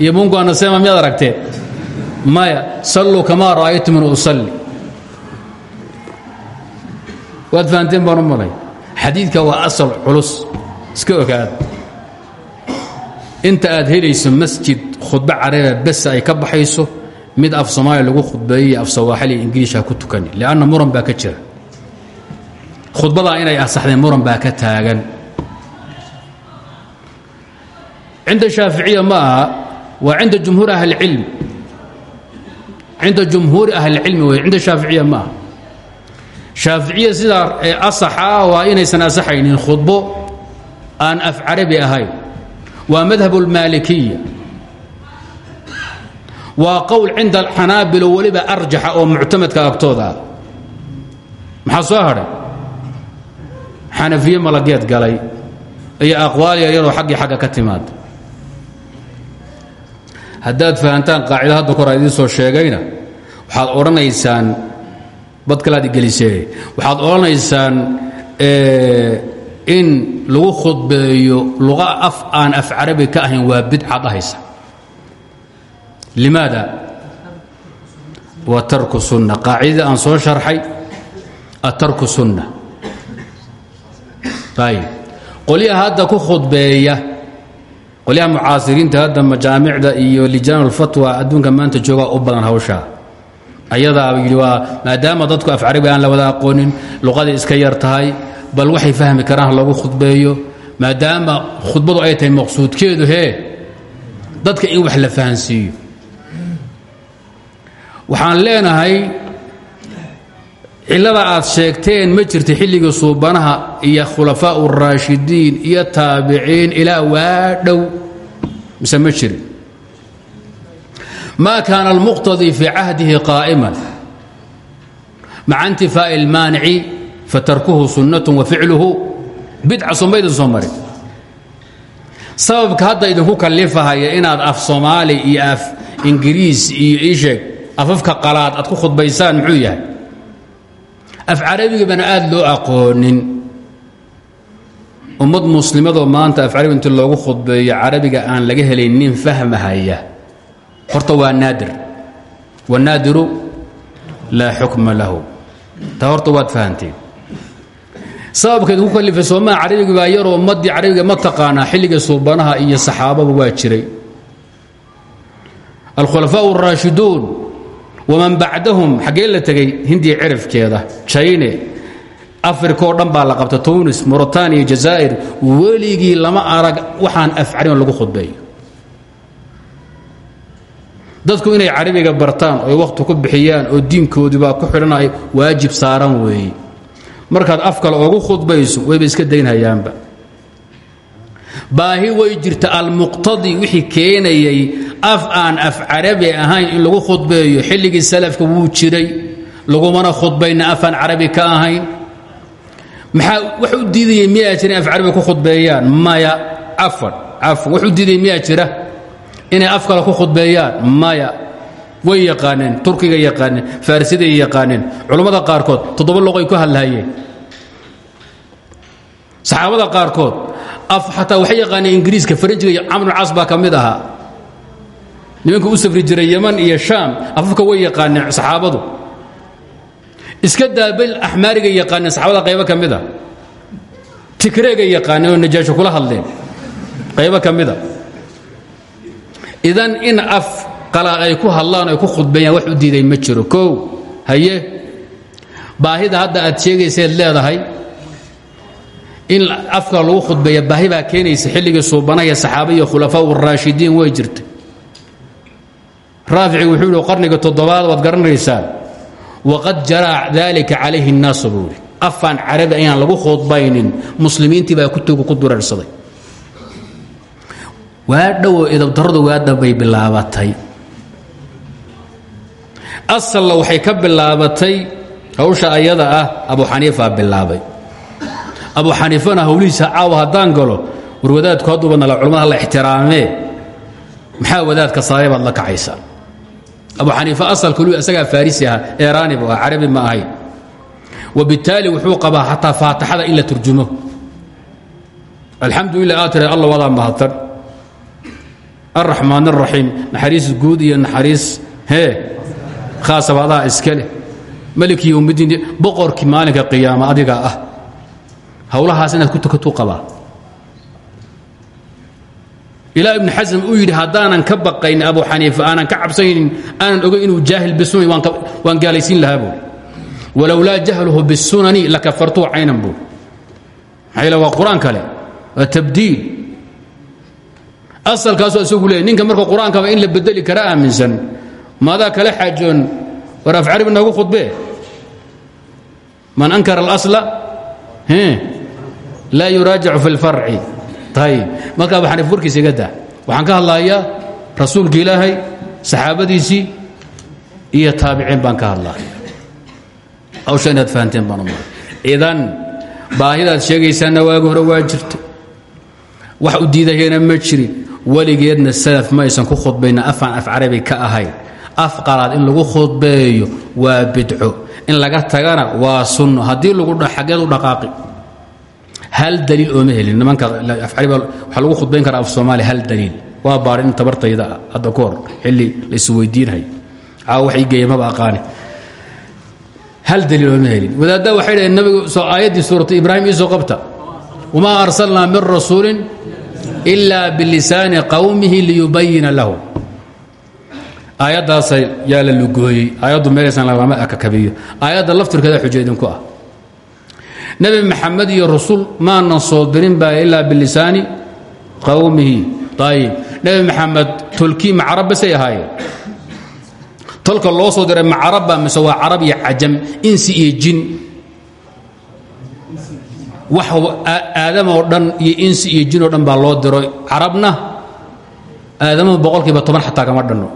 Iyo mungu anasema miyaad aragteen maya salluu kamaa ra'aytumuni usalli. Waad fahanteen baan waa asal culus. Iska ogaada inta aad helayso masjid khudbo carabiya bes ay ka baxayso mid af soomaaliya lagu khudbeeyey af sawaaxili ingiliisha ku tukani. Lianna muran baa ka jira. Khudbadaa inay asaxdeen muran baa ka taagan. Cinda shaaficiya ma aha waa cinda jumhuur ahlicilm cinda jumhuuri ahlicilmi wey cinda shaaficiya ma aha. Shaaficiya sidaa asaxa waa inaysan asaxaynin khudbo aan af carabi ahayn. Waa madhab اlmaalikiya waa qowl cinda alxanaabilo weliba arjaxa oo muctamadka agtooda ah. Maxaa soo hadhay xanafiye malageed galay iyo aqwaal yaryaroo xaggii xagga ka timaada haddaad fahantaan qaacida hadda kor a idiin soo sheegayna waxaad odhanaysaan bad kalaad gelisee. Waxaad odhanaysaan in lagu khudbeeyo luqa af aan af carabi ka ahayn waa bidcaad ahaysa limaada? Waa tarku sunna. Qaacidadii aan soo sharxay atarku sunna. Ayib qolyaha hadda ku khudbeeya qolyaha mucaasiriinta hadda majaamicda iyo lijaan ulfatwa adduunka maanta joogaa u badan hawshaa ayadaa yidhi waa maadaama dadku af carabi aan la wada aqoonin luqadii iska yar tahay bal waxay fahmi karaan ha lagu khudbeeyo maadaama khudbadu ay tahay maqsuudkeedu hee dadka in wax la fahansiiyo waxaan leenahay cillada aad sheegteen ma jirta xilligii suubanaha iyo khulafaa uraashidiin iyo taabiciin ilaa waa dhow mise ma jirin. Ma kaana almuqtadii fii cahdihi qaa'iman? Maca intifaa'i اlmaanici fatarkuhu sunnat wa ficluhu bidca somaydin soo marin. Sababka hadda idinku kallifahaya inaad af soomaali iyo af ingiriis iyo iisheeg afafka qalaad aad ku khudbaysaan muxuu yahay? Af carabiga bana aad loo aqoonin. Ummad muslimadoo maanta af carabi inti loogu khudbeeyo carabiga aan laga helayn nin fahmahaya horta waa naadir. Wanaadiru laa xukma lahu. Taa horta waad fahanteen sababkeed ku kalifay soomaa carabiga baa yaroo ummaddii carabiga ma taqaanaa xilliga suubanaha iyo saxaababa waa jiray. Alkhulafaa اraashiduun waman bacdahum xaggee la tegey hindiya cirifkeeda jayne africa oo dhan baa la qabta tunis mauritaniya jazaa'ir weligii lama arag waxaan af carabigan lagu khudbeeyo dadku inay carabiga bartaan oy wakhti ku bixiyaan oo diinkoodibaa ku xidhanay waajib saaran weeye markaad af kale ogu khudbayso wayba iska daynhayaanba. Baahi way jirta almuqtadi wixii keenayay af aan af carabi ahayn in lagu khudbeeyo xilligii salafka wuu jiray lagumana khudbayna afaan carabi ka ahayn. Maxaa wax u diidayay miyaa jira in af carabi ku khudbeeyaan? Maya cafan cafan wax u diidayay miyaa jira inay af kale ku khudbeeyaan? Maya. Way yaqaaneen turkiga yaqaaneen farisiday yaqaaneen. Culammada qaarkood toddoba loqoy ku hadlahayeen saxaabada qaarkood af xataa waxay yaqaaneen ingiriiska faranjiga iyo camrulcaas baa ka mid ahaa nimanka u safri jiray yeman iyo shaam afafka way yaqaaneen saxaabadu. Iska daabal axmaariga yaqaaneen saxaabada qaybo ka mid a. Tigreegay yaqaaneen oo najaasho kula hadleen. Qaybo ka mida idan in af qalaad ay ku hadlaan ay ku khudbeeyaan wax u diiday ma jiro. Kow haye. Baahida hadda aad sheegayseed leedahay in afka lagu khudbeeya baahi baa keenaysa xilligii suubanaya saxaaba iyo khulafaa uraashidiin way jirta raafici wuxuu yihi qarniga toddobaad waad garanaysaan. Waqad jaraa dalika calayhi الnaasu buu yidhi. Afaan carabi ayaan lagu khudbaynin muslimiintii baa kutugu ku dureersaday waa dhowo idabdarradu waadha bay bilaabatay. Asalna waxay ka bilaabatay hawsha ayada ah abu xaniifa bilaabay. Abu xaniifana hawlihiisa caawa haddaan galo war wadaadku hadduuba nala culamada la ixtiraamee. Maxaa wadaadka saabay baad la kacaysaa abu xaniifa asalka isagaa farisi aha eraani bu ah carabi ma ahayn wabittaali wuxuu qabaa xataa faatixada in turjumo. Alxamdu lilah aa tira alla wadaa mahadsan alraxmaan araxiim guud iyo naxariis hee khaasaba adaa iska leh. Maliki yowmiddiin maalinka qiyaama adigaa ah. Howlahaas inaad ku tukatuu qabaa ilaa ibnu xasm uu yidhi haddaanan ka baqayn abu xaniifa aanan ka cabsaynin aanan ogayn inuu jaahil bisunani waan gaalaysiin lahaa buui walowlaa jahluhu bisunani lakafartuhu caynan buui maxaa qur'aan kale waa tabdiil. Asalkaasoo isagu leeyay ninka marka qur'aankaba in la bedeli kara aaminsan maadaa kala xaajoon war af carabi noogu khudbee man ankara اlasla laa yuraajacu fi اlfarci marka abu xaniif warkiisa iga daa. Waxaan ka hadlayaa rasuulka ilaahay saxaabadiisii iyo taabiciin baan ka hadlaya hawsha inaad fahanteen baan umar idan baahidaad sheegaysaanna waagi hore waa jirta wax u diidayana ma jirin. Weligeedna salaf ma aysan ku khudbayna. Afaan af carabi ka ahayn af qalaad in lagu khudbeeyo waa bidco. In laga tagana waa sunno. Haddii lagu xaggeed u hal daliil ooma helin nimanka afcari waxaa lagu khudbayn karaa af soomaaliya hal daliil waa baarin tabartayda hadda ka hor xilli la isweydiinhay caawa wax ii geeya maba aqaani hal daliil ooma helin wadaaddaa waxay dhaheen nabigu aayaddii suuratu ibraahim iisoo qabta wamaa arsalnaa min rasuulin ilaa bilisaani qowmihi liyubayina lahum aayaddaasa yaa la lugooyey aayaddu meelaysan lagama akakabiyo aayadda laftirkeeda xujo idinku ah nebi maxamed iyo rasul maanan soo dirin baa ilaa bilisaani qowmihi ayib nebi maxamed tolkii ma carab basay ahaayeen tolka loo soo diray ma carabba mise waa carab insi iyo jin. Wax aadamoo dhan iyo insi iyo jin oo dhan baa loo diro carabna aadamuhu boqolkiiba toban xataa kama dhanno.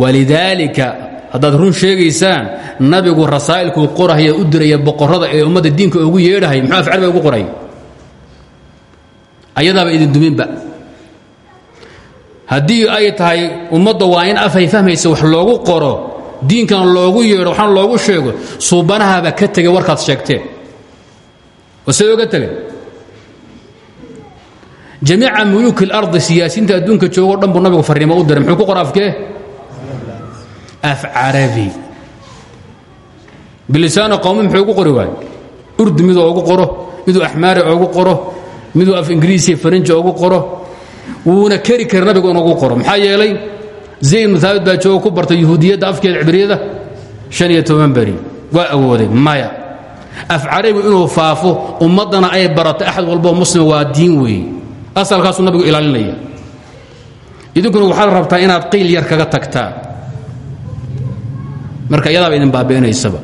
Walidaalika haddaad run sheegaysaan nabigu rasaa'ilkuu qorahaya u diraya boqorrada ee ummadda diinka ugu yeedhahay muxuu af carbiga ugu qoray? Ayadaaba idin duminba. Haddii ay tahay ummadda waa in afay fahmaysa wax loogu qoro diinkan loogu yeedho waxaan loogu sheego suubanahaaba ka tegay warkaad sheegteen. See oga tegay jamiica muluuki اlardi siyaasiinta adduunka joogoo dhan buu nabigu farriimo u diray muxuu ku qora afkee af carabi bilisaano qowmi muxuu ugu qori waayo urdu miduu ugu qoro miduu axmaari ugu qoro miduu af ingiriisiya farinji ugu qoro wuuna keri kara nabigu inugu qoro. Maxaa yeelay zayd ibnu haabit baa jooga ku bartay yuhuudiyadda afkeeda cibriyada shan iyo toban beri. Waa awooday maya. Af inuu faafo ummaddana ay barato axad walboo muslima waa diin weeye asalkaasuu nabigu ilaalinaya. Idinkuna waxaad rabtaa inaad qiil yar kaga tagtaan marka iyadaaba idin baabi'inaysaba.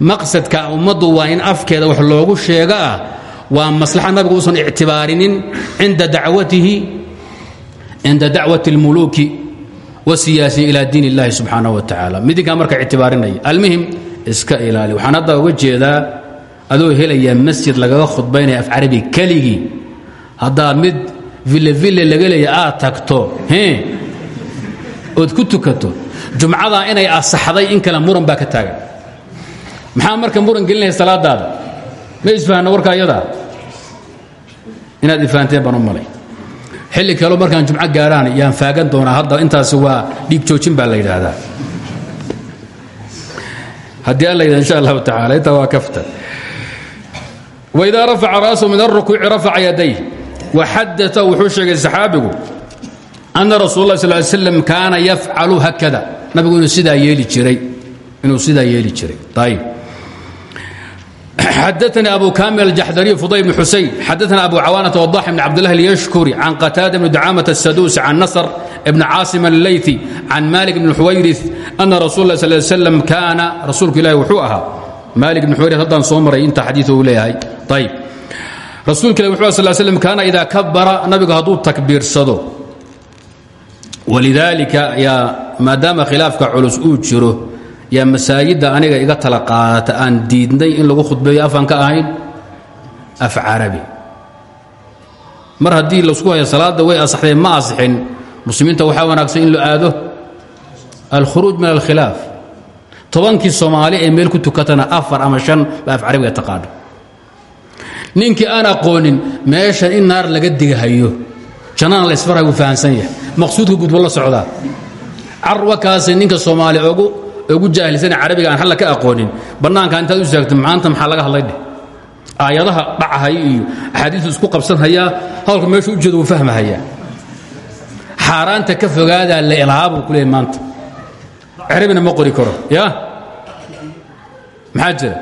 Maqsadka ummaddu waa in afkeeda wax loogu sheega ah, waa maslaxa nabigu uusan ictibaarinin cinda dacwatihi cinda dacwati اlmuluuki wasiyaasi ilaa diin illahi subxaanaه wa tacaala. Midinkaa marka ictibaarinaya. Almuhim iska ilaali. Waxaan hadda uga jeedaa adoo helayaa masjid lagaga khudbaynaya af carabi keligii. Haddaad mid ville ville laga leeya aad tagto. Ood ku tukato? Jumcadaa inay asaxday in kale muran baa ka taagan. Maxaa marka muran gelinaya salaadaada? Ma isfahanna warka ayadaa inaad ifahanteen baan malay. Xilli kaleo markaan jumco gaarhaan yaan faagan doonaa hadda intaasi waa dhiig joojin baa la yidhaahdaa. Haddii alla yidhah insha allahu tacala intaa waa kafta. Waidaa rafaca ra'sahu min alrukuuci rafaca yadayh waxadaa wuxuu sheegay saxaabigu ana rasuul lah sal slam kaana yafcalu nabigu inuu sidaa yeeli jiray inuu sidaa yeeli jiray ayb xadaثnي abu kamil الjaxdariي fudayl بn xusayn xadaثna abu cawaanة وضاx بn cabdالlah اlyashkuri can qataada bn ducaamaة الsaduusi can nasr ibn caasim allayثi can malik bn xuwayri ana rasul lah sal slam kaana rasuulku ilahi wuxuu ahaa malik bn xuwayri haddaan soo maray inta xadiiu uu leeyahay ayb rasuulka ilahi wuxuu sal slam kaana idaa kabara nabigu hadduu takbiirsado walidaalika yaa maadaama khilaafka culus uu jiro yaa masaajidda aniga iga tala qaadata aan diidnay in lagu khudbeeyo afaan ka ahayn? Af carabi. Mar haddii la isku hayo salaadda way asaxdeen ma asixin. Muslimiinta waxaa wanaagsan in la aado. Alkhuruuj min alkhilaaf. Tobankii soomaali ee meel ku tukatana afar ama shan baa af carabiga taqaano ninkii aan aqoonin meeshan in naar laga digahayo jannaan la isfarhay wuu fahamsan yahay. Maqsuudka guud la socdaa carwakaasi ninka soomaali ugu jaahilsana carabiga aan halla ka aqoonin. Bannaanka intaad u istaagto maanta maxaa laga hadlay dheh aayadaha dhacahaya iyo axaadiistu isku qabsanhayaa hadalku meeshu u jeedo wuu fahmahayaa. Xaaraanta ka fogaadaa la ilhaa buu ku leeyay maanta. Carabina ma qori karo ya? Maxaa jira?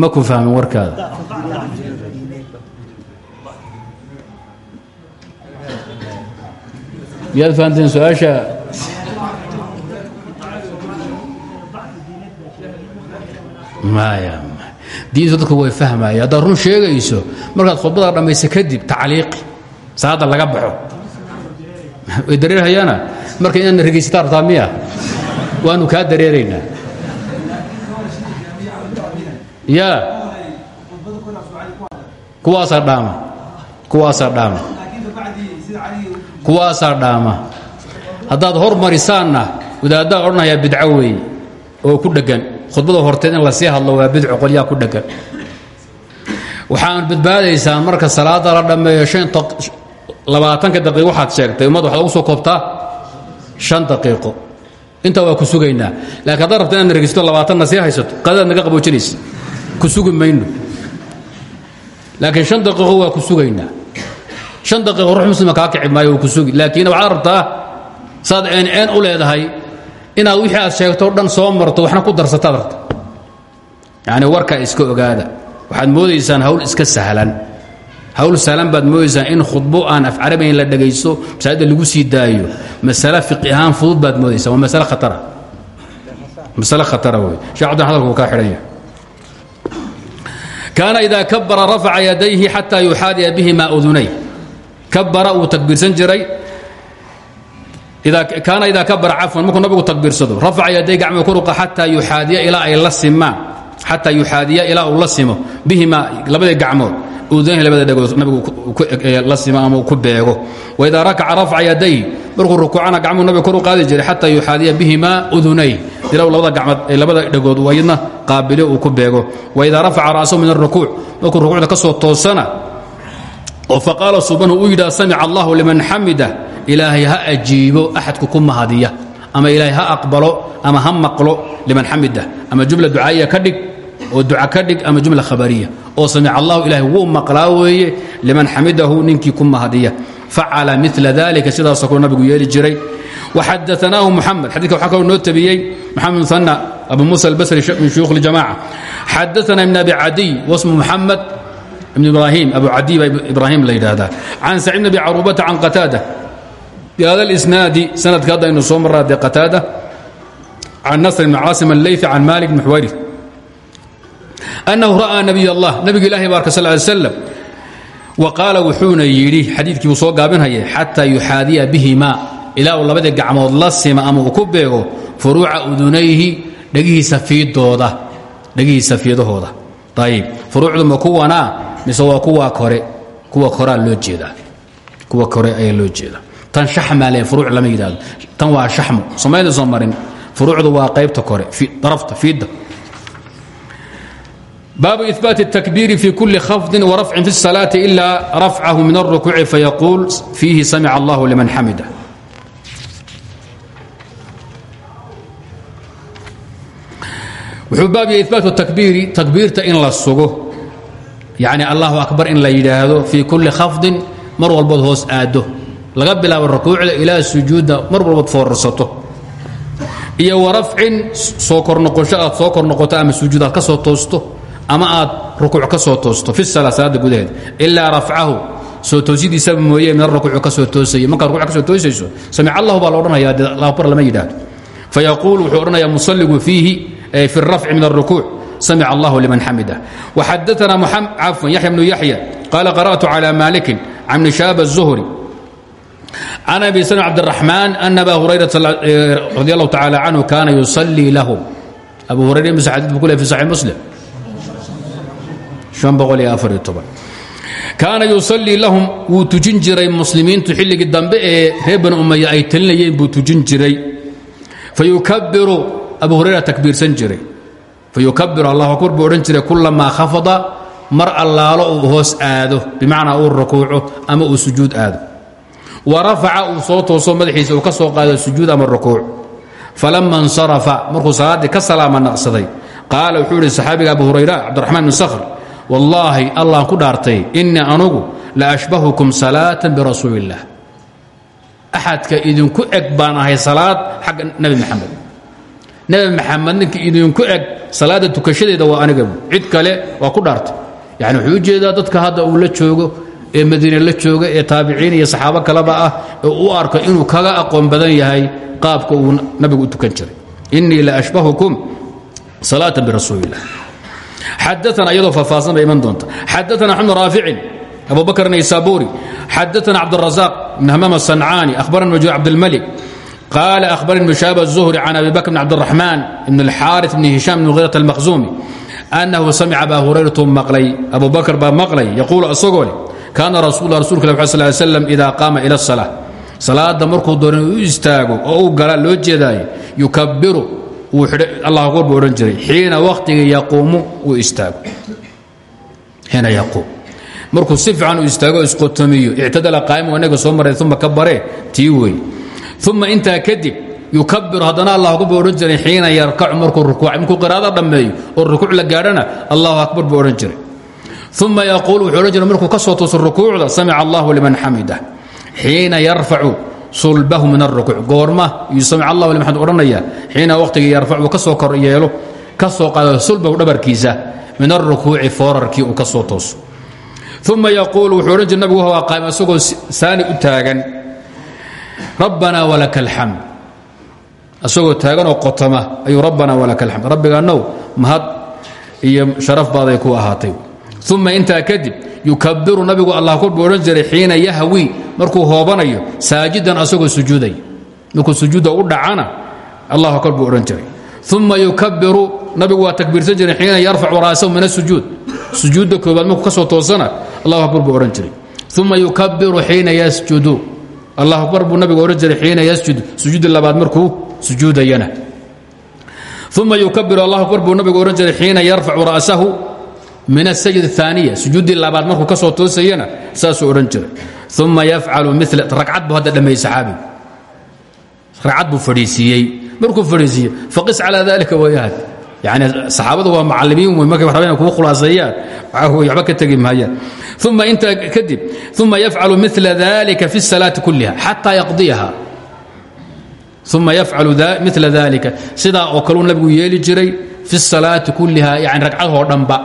Ma ku fahmin warkaada miyaad fahanteen su'aasha maya diintu dadku way fahmaya haddaad run sheegayso markaad khudbada dhammaysa kadib tacliiqi salaadda laga baxo. Way dareerhayaana. Marka inaadna regaysataa rabtaa miya? Waanu kaa dareeraynaa. Ya. Kuwaasaa dhaama. Kuwaasaa dhaama kuwaasaa dhaama haddaad hormarisaanna wadaaddaa odhanayaa bidco weeye oo ku dheggan khudbada horteed in la sii hadlo waa bidco qolyaa ku dheggan waxaan badbaadaysaan marka salaada la dhammeeyo labaatanka daqiiqo waxaad sheegtay. Ummad waxaad ugu soo koobtaa shan daqiiqo. Intaa waa ku sugaynaa. Laakiin haddaad rabta inaad nargisto labaatanna sii haysato qadadaad naga qaboojinaysa. Ku sugi mayno. Laakiin shan daqiiqo waa ku sugaynaa shan daqiiqo ruux muslima kaa kici maayo waa ku sugi. Laakiin waxaad rabtaa saad een een u leedahay inaad wixii aad sheegto dhan soo marto waxna ku darsataad rabta. Yacni warkaa iska ogaada. Waxaad moodaysaan hawl iska sahlan. Hawl sahlan baad moodaysaan in khudbo aan af carabiyn la dhagaysto masaajidda lagu sii daayo. Masale fiqi ahaan fudud baad moodaysaan. Waa masale khatara. Masale khatara wey sheekh cabdin hadalku kaa xidhan yahay. Kaana idaa kabara rafaca yadayhi xataa yuxaadiya bihima udunay kabara wuu takbiirsan jiray. Kaana idaa kabara cafwan markuu nabigu takbiirsado rafaca yaday gacmiga kuruqa xataa yuxaadiya ilaa ay la simaan xataa yuxaadiya ilaa uu la simo. Bihima labadii gacmood udunayhi labada dhagood nabigu la simo ama ku beego. Waidaa rakaca rafaca yadayhi markuu rukuucana gacmuhu nabiga kor u qaadi jiray xataa yuxaadiya bihima udunayh dilow labada gacmood labada dhagood wayadna qaabile uu ku beego. Waidaa rafaca ra'sahu min arukuuc markuu rukuucda ka soo toosana oo faqaala subanu uu yidhaha samica allahu liman xamida. Ilaahay ha ajiibo axadku ku mahadiya ama ilaahay ha aqbalo ama ha maqlo liman xamida ama jumla ducaaiya ka dhig oo duca ka dhig ama jumla khabariya. Oo samica allahu ilaahay wuu maqlaa weeye liman xamidahu ninkii ku mahadiya. Facala mila dalika sidaasoo kale nabigu yeeli jiray. Waxadaanaahu muxamed xadika waxaa kaloo noo tabiyey maxamed muana abu musa albasri min shuyuukh اljamaca xadaana ibn abi cadiy wasmu muxamed ibn ibrahim abu cadiy baa ibrahim la yidhaahdaa can sacid bn abi carubata can qataada bhada اlisnaadi sanadka hadda aynu soo marraa dee qataada can nasr bn caasim allayثi can malik bn xuwayri أنhu ra'aa nabiy الlah nabiga ilahi ba arka sal ly slam wa qaala wuxuuna yidhi xadiidkii buu soo gaabinhaya xataa yuxaadiya bihima ilaa uu labadii gacmood la sima ama uu ku beego furuuca udunayhi dhegihiisa fiidooda dhegihiisa fiidahooda ayib furuucdu ma kuwanaa mise waa kuwa kore kuwa koraa loo jeedaa kuwa kore ayaa loo jeedaa tan shaxmaa le furuuc lama yidhahdo tan waa shaxmo somayna soo marin furuucdu waa qaybta kore darafta fiidda baabu ibaat الtakbiiri fi kuli khafdi warafcin fi الsalaaةi ila rafcahu min الrukuuci fayaquul fiihi samica allah liman xamida wuxuu baab yahay ibaat takbiiri takbiirta in la sugo yacni allahu akbar in la yidhaahdo fii kulli khafdin mar walbood hoos aaddo. Laga bilaabo rukuucda ilaa sujuudda mar walbood foorarsato. Iyo warafcin soo kornoqosho aad soo kornoqoto ama sujuud ka soo toosto ama aad rukuuc ka soo toosto fi sala salaadda gudaheeda ilaa rafcahu soo toosidiisaba mooye mina rukuucu ka soo toosaya markaad rukuuc ka soo toosayso samic allahu baa la allahu akbar lama yidhaahdo. Fayaquul wuxuu odhanayaa musalligu fiihi fi rafci min alrukuuc samic allahu liman xamida waxadaana cafwan yaxya bnu yaxya qaala qara'tu cala maalikin can bni shahaab aلzuhri can abi sn cabdiraxmaan ana aba hurayrata radi allahu tacala canhu kaana yusallii lahum abu hurayra imise xadid bu ku ley fi saxix muslim kaana yusallii lahum wuu tujin jiray muslimiintu xilligii dambe ee reer bani umaya ay talinayeen buu tujin jiray fayukabiru abu hurayra takbiirsan jiray fayukabiru allahu akbar buu odhan jiray kulamaa khafada mar allaalo uu hoos aado. Bimacnaa uu rukuuco ama uu sujuud aado. Wa rafaca uu soo tooso madaxiisa uu ka soo qaado sujuud ama rukuuc. Falama insarafa markuu salaaddii ka salaama naqsaday qaala wuxuu ihi saxaabiga abu hurayra cabdiraxmaan bn sakhr wallaahi allaan ku dhaartay innii anugu la ashbahukum salaatan birasuuli illaah axadka idinku eg baan ahay salaad xagga nebi maxamed nabi maxamed ninka idinku eg salaada tukashadeeda waa anigabu cid kale waa ku dhaartay. Yani wuxuu u jeedaa dadka hadda uu la joogo ee madiine la jooga ee taabiciin iyo saxaabo kaleba ah ee u arko inuu kaga aqoon badan yahay qaabka uu nabigu u tukan jiray. Inii la ashbahukum salaata birasuulilah xadaana iyadoo faahfaahsan bay iman doonta xadaana xamd raaficin abu bakr naysaburi xadaana cabdirasaaq ibn hamaam asancani ahbarana majuu cabdilmalik. qaal ahbarani bn shaab الzuhri can abi bakr bn cabdالraxmaan bn اlxaariث bn hisham bn hirat اlmakhzumi annahu samica aba hurayratu maqlay abu bakr baa maqlay yaquulu asagoo leh kaana rasul rasulka ll sl slam ida qaama ila الsalaa salaada markuu doona u istaago oo u gala loo jeedaayo yukabiru allah akbar buu odhan jiray xiina wakhtiga yaquumu uu istaago xiina yaquum markuu si fiican uu istaago isqotomiyo ictadala qaa'ima inaga soo maray uma intaa kadib yukabiru haddana allah akbar buu odhan jiray xiina yarkacu markuu rukuuc markuu qiraada dhammeeyo oo rukuuc la gaadhana allahu akbar buu odhan jiray uma yaquul wuxuu odhan jiray markuu ka soo tooso rukuucda samica allahu liman xamida xiina yarfacu sulbahu min arukuuc goorma yuu samic allah liman xamid odhanaya xiina wakhtigii yarfacu ka soo kor yeelo ka soo qaado sulbahu dhabarkiisa uu rabbanaa walaka alxamd. Asagoo taaganoo qotoma ayuu rabbanaa walaka alxamd. Rabbigaanow mahad iyo sharaf baaday ku ahaatay. Uma intaa kadib yukabiru nabigu allah akbar buu jiray xiina yahwi markuu hoobanayo saajidan asagoo sujuuday. Markuu sujuudda u dhacana allah akbar buu jiray. Uma yukabiru nabigu waa takbiirsan jiray xiina yarfacu ra'sahu min asujuud sujuudda koobaad markuu ka toosana allah akbar buu jiray. Uma yukabiru xiina yasjudu allah akbar buu nabigu odhan jiray xiina yasjud sujuudda labaad markuu sujuudayana. Uma yukabiru allah akbar buu nabigu odhan jiray xiina yarfacu ra'sahu min asajd aaniya sujuuddii labaad markuu ka soo toosayana saasuu odhan jiray. Uma yafcalu mil ragcad buu hadda dhammeeyey saxaabigu ragcad buu markuu fadhiisiiye faqis calaa dalika wayahad yani saxaabadu waa macalimiin wey markay rabeen kugu khulaaseeyaan waxba ka tegi uma intaa kadib uma yafcalu mila dalika fi اsalaati kuliha xataa yaqdiyaha uma yafcalu mila dalika sidaa oo kaleu nabigu yeeli jiray fi salaati kuliha yani ragcadoo dhanba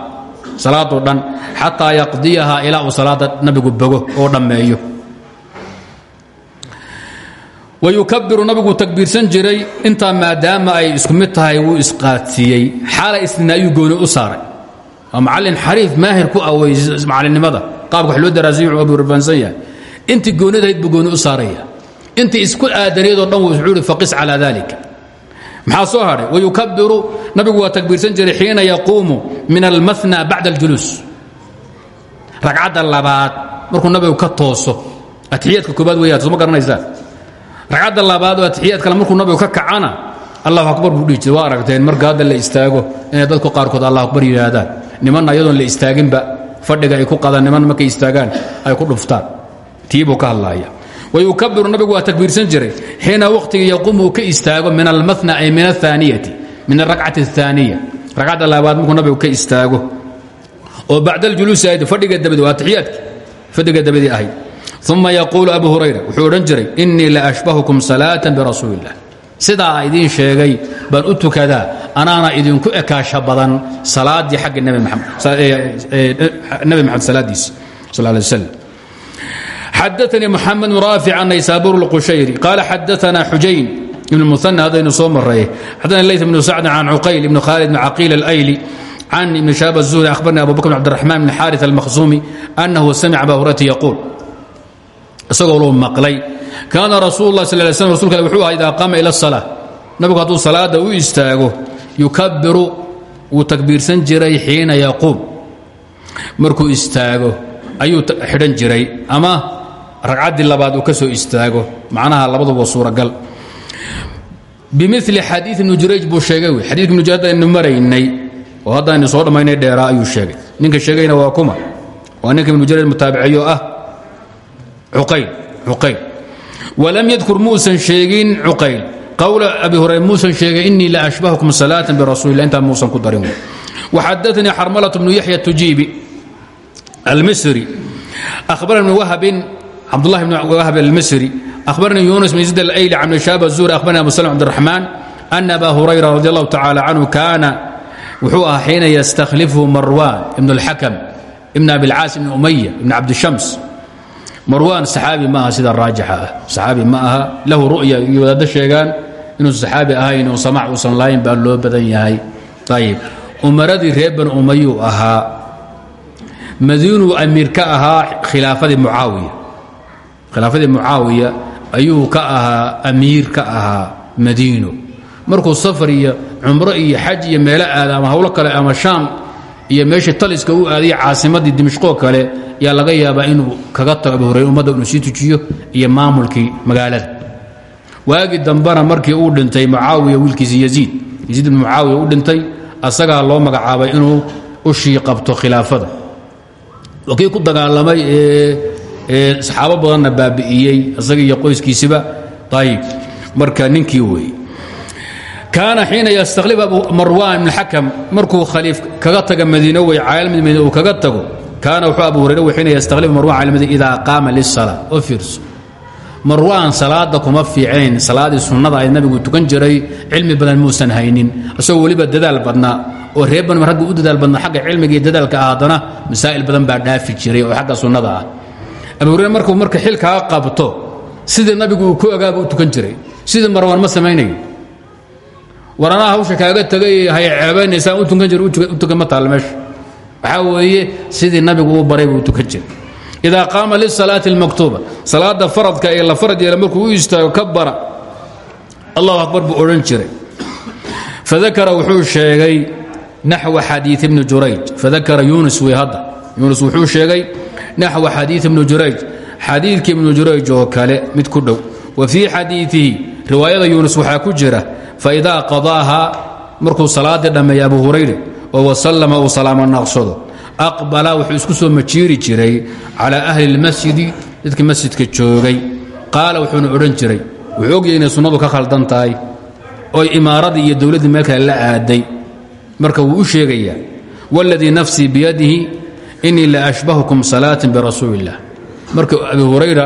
salaadoo dhan xataa yaqdiyaha ilaa uu salaada nabigu bogo oo dhammeeyo wayukabiru nabigu takbiirsan jiray intaa maadaama ay isku mid tahay wuu isqaadsiiyey xaala isnina ayuu gooni u saaray waa macallin xariif maahir ku awey macallinnimada qaabka wax loo daraasay abu rafaansan yahay. Intii goonidahayd buu gooni u saaraya intii isku aadaneedoo dhan wuxuu ihi faqis calaa dalika maxaa soo hadhay wayukabiru nabigu waa takbiirsan jiray xiina yaquumu min almana bacda aljuluus. Ragcadda labaad markuu nabigu ka tooso atixiyaadka koobaad weeyaan soo ma garanaysaan ragcadda labaad oo atixiyaad kale markuu nabigu ka kacana allahu akbar buu dhihi jiray. Waa aragteen marka hadda la istaago inay dadku qaarkood allahu akbar yidhaahdaan nimanna ayadoon la istaaginba fadhiga ay ku adaan niman markay istaagaan ay ku dhuftaan. Tiibuu ka hadlaaya. Wayukabiru nabigu waa takbiirsan jiray xiina wakhtiga yaquum ka istaago min almana ay min aaniyati min arakcati aaniya racadda labaad markuu nabigu ka istaago. Oo bacd aljuluusi ahayd fadhiga dabadi waa taxiyaadki fadhiga dabadii ahayd uma yaquulu abu hurayra wuxuu odhan jiray innii la ashbahukum salaatan birasuuli illah sidaa idin sheegay baan u anaana idinku ekaasha badan salaadii xagga nebi maxamed salaadiisi sal alay waslam xadaanii muxamed bn raafic annaysaabuur lqushayri qaala xadaana xujayn ibn muana haddaynu soo maray xadana lays ibnu sacdin can cuqayl ibn khaalid bn caqiil alayli can ibn shaab azuhri akhbarni abu bakr bn cabdiraxmaan bn xaaris almakhsuumi annahu samica abaa hurayrata yaquul isagoo luu maqlay kaana rasuul lah sal lay slm rasulka wuxuu ahaa idaa qaama ila asala nabigu hadduu salaadda u istaago yukabiru wuu takbiirsan jiray xiina yaquum markuu istaago ayuu xidhan jiray. Ama ragcaddii labaad uu ka istaago. Macnaha labaduba suuragal. Bimili xadii ibnu jurayj sheegay wy xadiika ibnu maraynay oo haddaynu soo dhammaynay dheeraa ayuu sheegay. Ninka sheegayna waa kuma. Waa ninka ibnu jurayj ah cuqayl cuqayl. Walam yadkur muusan sheegin cuqayl wla abi hurayr muusan sheegay inii la ashbahkum salaatan birasuulilah intaa muusan ku darin waxadaanii xarmalat bnu yaxya tujiibi almisri ahbarani bn wahbin cabdulahi bn wahb almisri ahbaranii yunus bn zid alayli can shaab zuhri ahbarani abu slm cabdiرaxmaan ana aba hurayra radi allahu tacaala canhu kaana wuxuu ahaa xiina yastakhlifu marwan ibn اlxakam ibn abilcaas ibn umaya ibn cabdishams marwan saxaabi ma aha sida raajixa ah saxaabi ma aha lahu ru'ya iyo wadaaddo sheegaan inuu saxaabi ahayn oo samaac uusan lahayn baa loo badan yahay. Ayib umaradii reer banu umayuu ahaa madiinuu amiir ka ahaa khilaafadii mucaawiya. Khilaafadii mucaawiya ayuu ka ahaa amiir ka ahaa madiino markuu safar iyo cumro iyo xaj iyo meelo aada ama hawlo kale ama shaam iyo meeshii taliska u aaday caasimadii dimishqoo kale yaa laga yaabaa inuu kaga tago abu hureyre ummadda inuu sii tujiyo iyo maamulkii magaalada waagii dambena markii uu dhintay mucaawiya wiilkiisi yaziid. Yaziid ibn mucaawiya u dhintay asagaa loo magacaabay inuu ushii qabto khilaafada. Kii ku dagaalamay ee saxaabo badanna baabi'iyey isaga iyo qoyskiisiba. Ayib marka ninkii weeye kaana xiina yastakhlif abu marwan ibn xakam markuu khaliif kaga taga madiino wey caalamid madiina uu kaga tago. Kaana wuxuu abu hurayra wey xiina yastakhlif marwan cala madiina idaa qaama lisala oo fiirso marwaan salaada kuma fiicnayn salaadii sunnada ay nabigu tukan jiray cilmi badan muusan haynin. Isagoo weliba dadaal badnaa oo reer banma ragga u dadaal badnaa xagga cilmiga iyo dadaalka ah haddana masaa'il badan baa dhaafi jiray oo xagga sunnada ah. Abu hurayre markuu marka xilkaa qabto sidii nabigu uu ku ogaaba u tukan jiray. Sidii marwaan ma samaynayo war hawsha kaaga tagay hay ceebaynaysaan u tukan jira u tukan ma taalla meesha weeye sidii nabigu uu baray u tukan jiray idaa qaama lisalaati almaktuuba salaada faradka ee la farad yeela markuu u istaago ka bara allahu akbar buu odhan jiray fadakara wuxuu sheegay naxwa xadii ibni jurayj fadakara yuunus wey hadda yuunus wuxuu sheegay naxwa xadii ibni jurayj xadiidkii ibnu jurayj oo kale mid ku dhow wa fii xadiiihi riwaayada yuunus waxaa ku jira faidaa qadaaha markuu salaadii dhammeeyey abu hurayre oo wasallama uu salaamo naqsado aqbala wuxuu isku soo majiiri jiray calaa ahli اlmasjidi dadkii masjidka joogay qaala wuxuuna odhan jiray wuxuu ogyahay inay sunnadu ka khaldan tahay oy imaaradii iyo dowladdii meel kale la aaday marka wuu u sheegayaa wاladii nafsii biyadihi inii la ashbahukum salaatin birasuuli اllah marka abi hurayra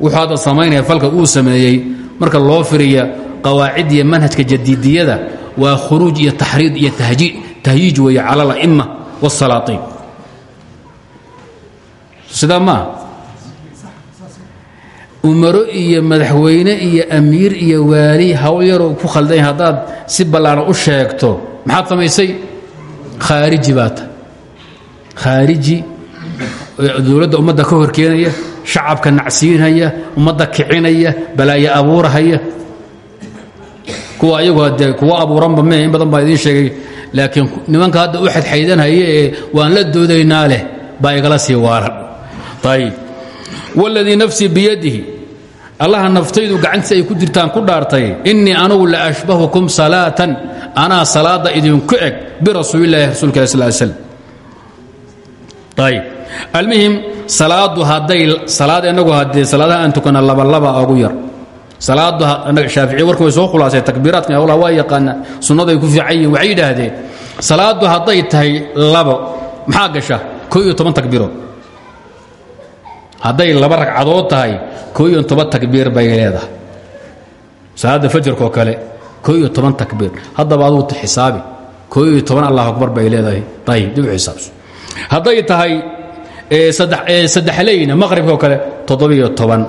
wuxuu hadda samaynaya falka uu sameeyey marka loo firiya qawaacid iyo manhajka jadiidiyada waa khuruuj iyo taxriid iyo tahyiij weeye cala ala'ima wاsalaaطiin sidaa maaha umaro iyo madaxweyne iyo amiir iyo waali hawl yaroo ku khaldan haddaad si ballaana u sheegto. Maxaad samaysay? Khaariji baa ta. Khaariji dowladda ummadda ka horkeenaya shacabka nacsiinaya ummadda kicinaya balaayo abuurahaya. Kuwa ayagu hadee kuwa abuuranba me in badan baa idiin sheegay. Laakiin nimanka hadda u xadxaydanhaya ee waan la doodaynaa leh baa igala sii waaran ayib wاladii nafsii biyadihi allaha naftaydu gacantiisa ay ku jirtaan ku dhaartay inii anugu la ashbahukum salaatan anaa salaada idinku eg birasuulilahi rasuulka ilah sl slm ayib almuhim salaadu hadday salaad inagu haddee salaadaha aan tukana labalaba ugu yar. Salaadu shaaficiya warka way soo khulaasay takbiiraadka hawlaha waa yaqaana sunnaday ku fiican yihiin waxay yidhaahdeen salaadu hadday tahay labo maxaa gasha? koo iyo toban takbiirood hadday laba ragcadood tahay koo iyo toban takbiir bay leedahay. Salaadda fajarkaoo kale koo iyo toban takbiir. Haddaba adugu xisaabi koo iyo toban allah akbar bay leedahay. Ayib dib u xisaabso hadday tahay saddexleyna maqhribka oo kale toddobiyo toban.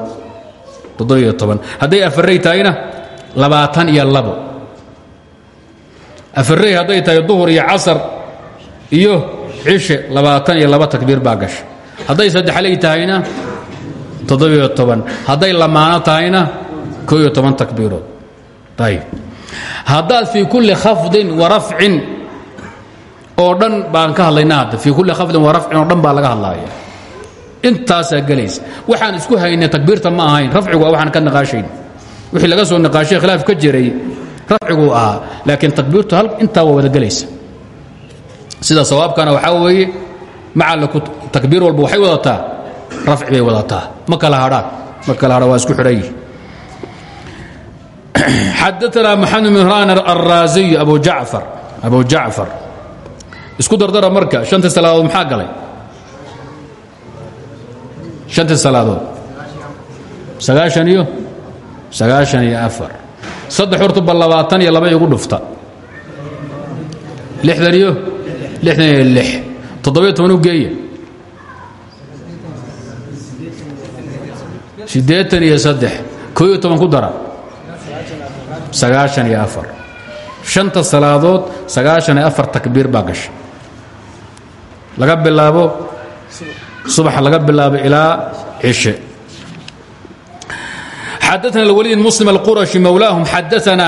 Toddobiyo toban. Hadday afarey tahayna labaatan iyo labo. Afarey hadday tahay duhur iyo casar iyo cishe labaatan iyo laba takbiir baa gasha hadday saddexley tahayna toddobiyo toban. Hadday lamaano tahayna koo iyo toban takbiirood. Ayb kulli khafdin wa rafcin oo dhan baan ka hadlayna hadda. Fii kulli khafdin wa rafcin oo dhan baa laga hadlaaya. Intaasaa gelaysa waxaan isku haynay takbiirta ma ahayn. Rafcigu waxaan ka niqaashayn wixii laga soo niqaashay khilaaf ka jiray rafciguu ahaa. Laakiin takbiirtu hal intaa wada gelaysa. Sida sawaabkana waxaa weeye macalinku takbiir walba waxay wadataa rafci bay wadataa. Ma kala hadhaan ma kala hadhaan waa isku xidhan yihi *clears throat* xadaana maxamed mihran alraaziy abu jacfar abu jacfar isku dardara marka shantii salaadood maxaa galay? Shantii salaadood. Sagaashan iyo sagaashan iyo afar. Saddex hortuba labaatan iyo laba igu dhufta. Lixdan iyo lixdan iyo lix. Toddobiyo toban u geeya sideean iyo saddex. Koo iyo toban ku dara. Sagaaan iyo afar. Shanta salaadood sagaaan iyo afar takbiir baa gasha laga bilaabo subax laga bilaabo ilaa cishe. Xadaana lwaliid muslim alqurashi mowlaahum xadaana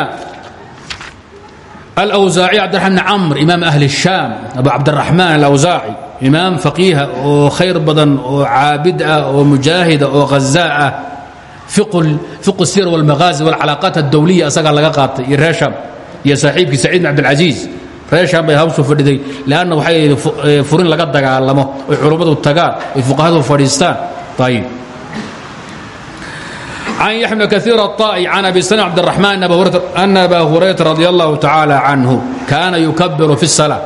alwsaaci bdiamaan bn camr imaam ahli shaam cabdiraxmaan alawsaaci imaam faqiiha oo khayr badan oo caabid ah oo mujaahida oo hazaa ah fiqu sir wاlmaghaazi wاlcalaaqaat adawliya asagaa laga qaatay iyo ree shaam iyo saaxiibkii sacid bn cabdilcasiis ree shaam bay hawsu fadhiday leanna waxay furin laga dagaalamo oy culummadu tagaan oy fuqahadu fadhiistaan ayib can yaxya bn kaiir aطaa'i can abi sn cbdiraxmaan ana aba hurayra radi allahu tacaala canhu kaana yukabiru fi salaa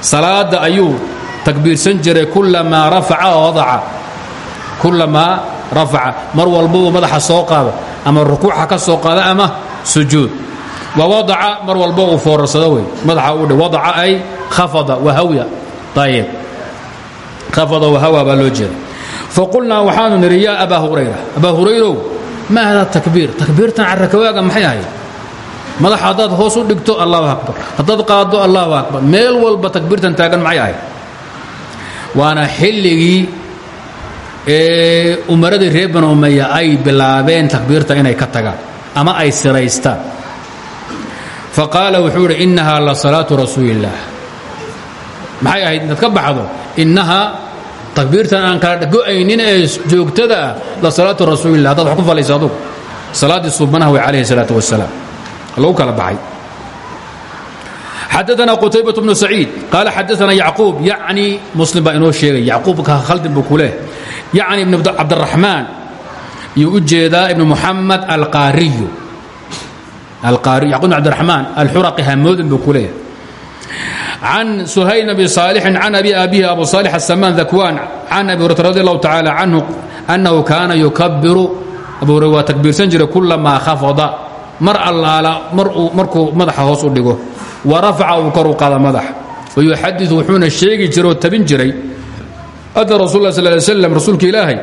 salaada ayuu takbiirsan jiray kulamaa rafaca wadaca kulamaa rafaca mar walbabuu madaxa soo qaada ama rukuuca ka soo qaada ama sujuud wa wadaca mar walba uu foorarsado wey madaxa udhe wadaca ay khafada wahawya ayb khafada wahawa baa loo jeeda faqulnaa waxaanu nidhi yaa abaa hurayra abaa hurayrow ma hada takbiir takbiirtan carakawaaga maxay ahayd madax haddaad hoos u dhigto allahu akbar haddaad qaaddo allahu akbar meel walba takbiirtan taagan maxay ahayd waana xilligii ee umaradii reer banu umeya ay bilaabeen takbiirta inay ka tagaan ama ay siraystaan faqaala wuxuu idhi la salaatu rasuuli illaah maxay ahayd intaad ka baxdo innahaa takbiirtan aan kala go'aynin ee joogtada ah la salaatu rasuulilah hadaad wax ku falaysa adugu salaaddii suubanaha way calayhi salaatu wasalaam lagu kala baxay. Xadaana qutaybaة bnu saciid. Qaala xadaana yacquub. Yacni muslim baa inoo sheegay. Yacquubka khaldin buu ku leh. Yacni ibn cabdiraxmaan yuu u jeedaa ibn muxamed alqaariyu. Alqaariyu yacqub ibn cabdiraxmaan alxuraqi hamoodin buu ku leeyahay can suhayl abi saalixin can abi abihi abu saalix asamaan dakwaan can abi hurata radi allahu tacaala canhu annahu kaana yukabiru abu hurr waa takbiirsan jiray kulamaa khafada mar allaala markuu madaxa hoos u dhigo wa rafaca uu kor u qaada madaxa wayuxadiu wuxuuna sheegi jiray oo tabin jiray ada rasul lah sal lay slam rasuulka ilaahay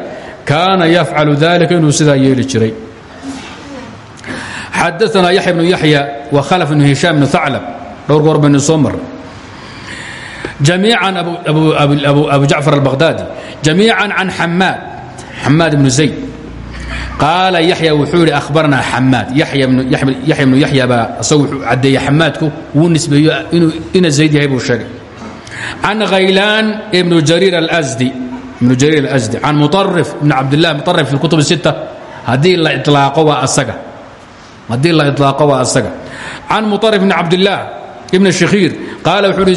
kaana yafcalu dalika inuu sidaa yeeli jiray xadaana yaxya bnu yaxya wa khalaf bnu hishaam bnu aclab dhowr goor baynu soo marray جميعا أبو, أبو, أبو, أبو جعفر البغدادي جميعا عن حماد حماد بن زيد قال يحيى وحوري أخبرنا حماد يحيى بن يحيى, يحيى بن يحيى أصو عدي حمادك ونسبة إنه إن زيد يهيب الشيء عن غيلان ابن جرير الأزدي ابن جرير الأزدي عن مطرف بن عبد الله مطرف في الكتب الستة هذه الله إطلاقه وأسقى هذه الله إطلاقه وأسقى عن مطرف بن عبد الله ابن الشخير قال وحوري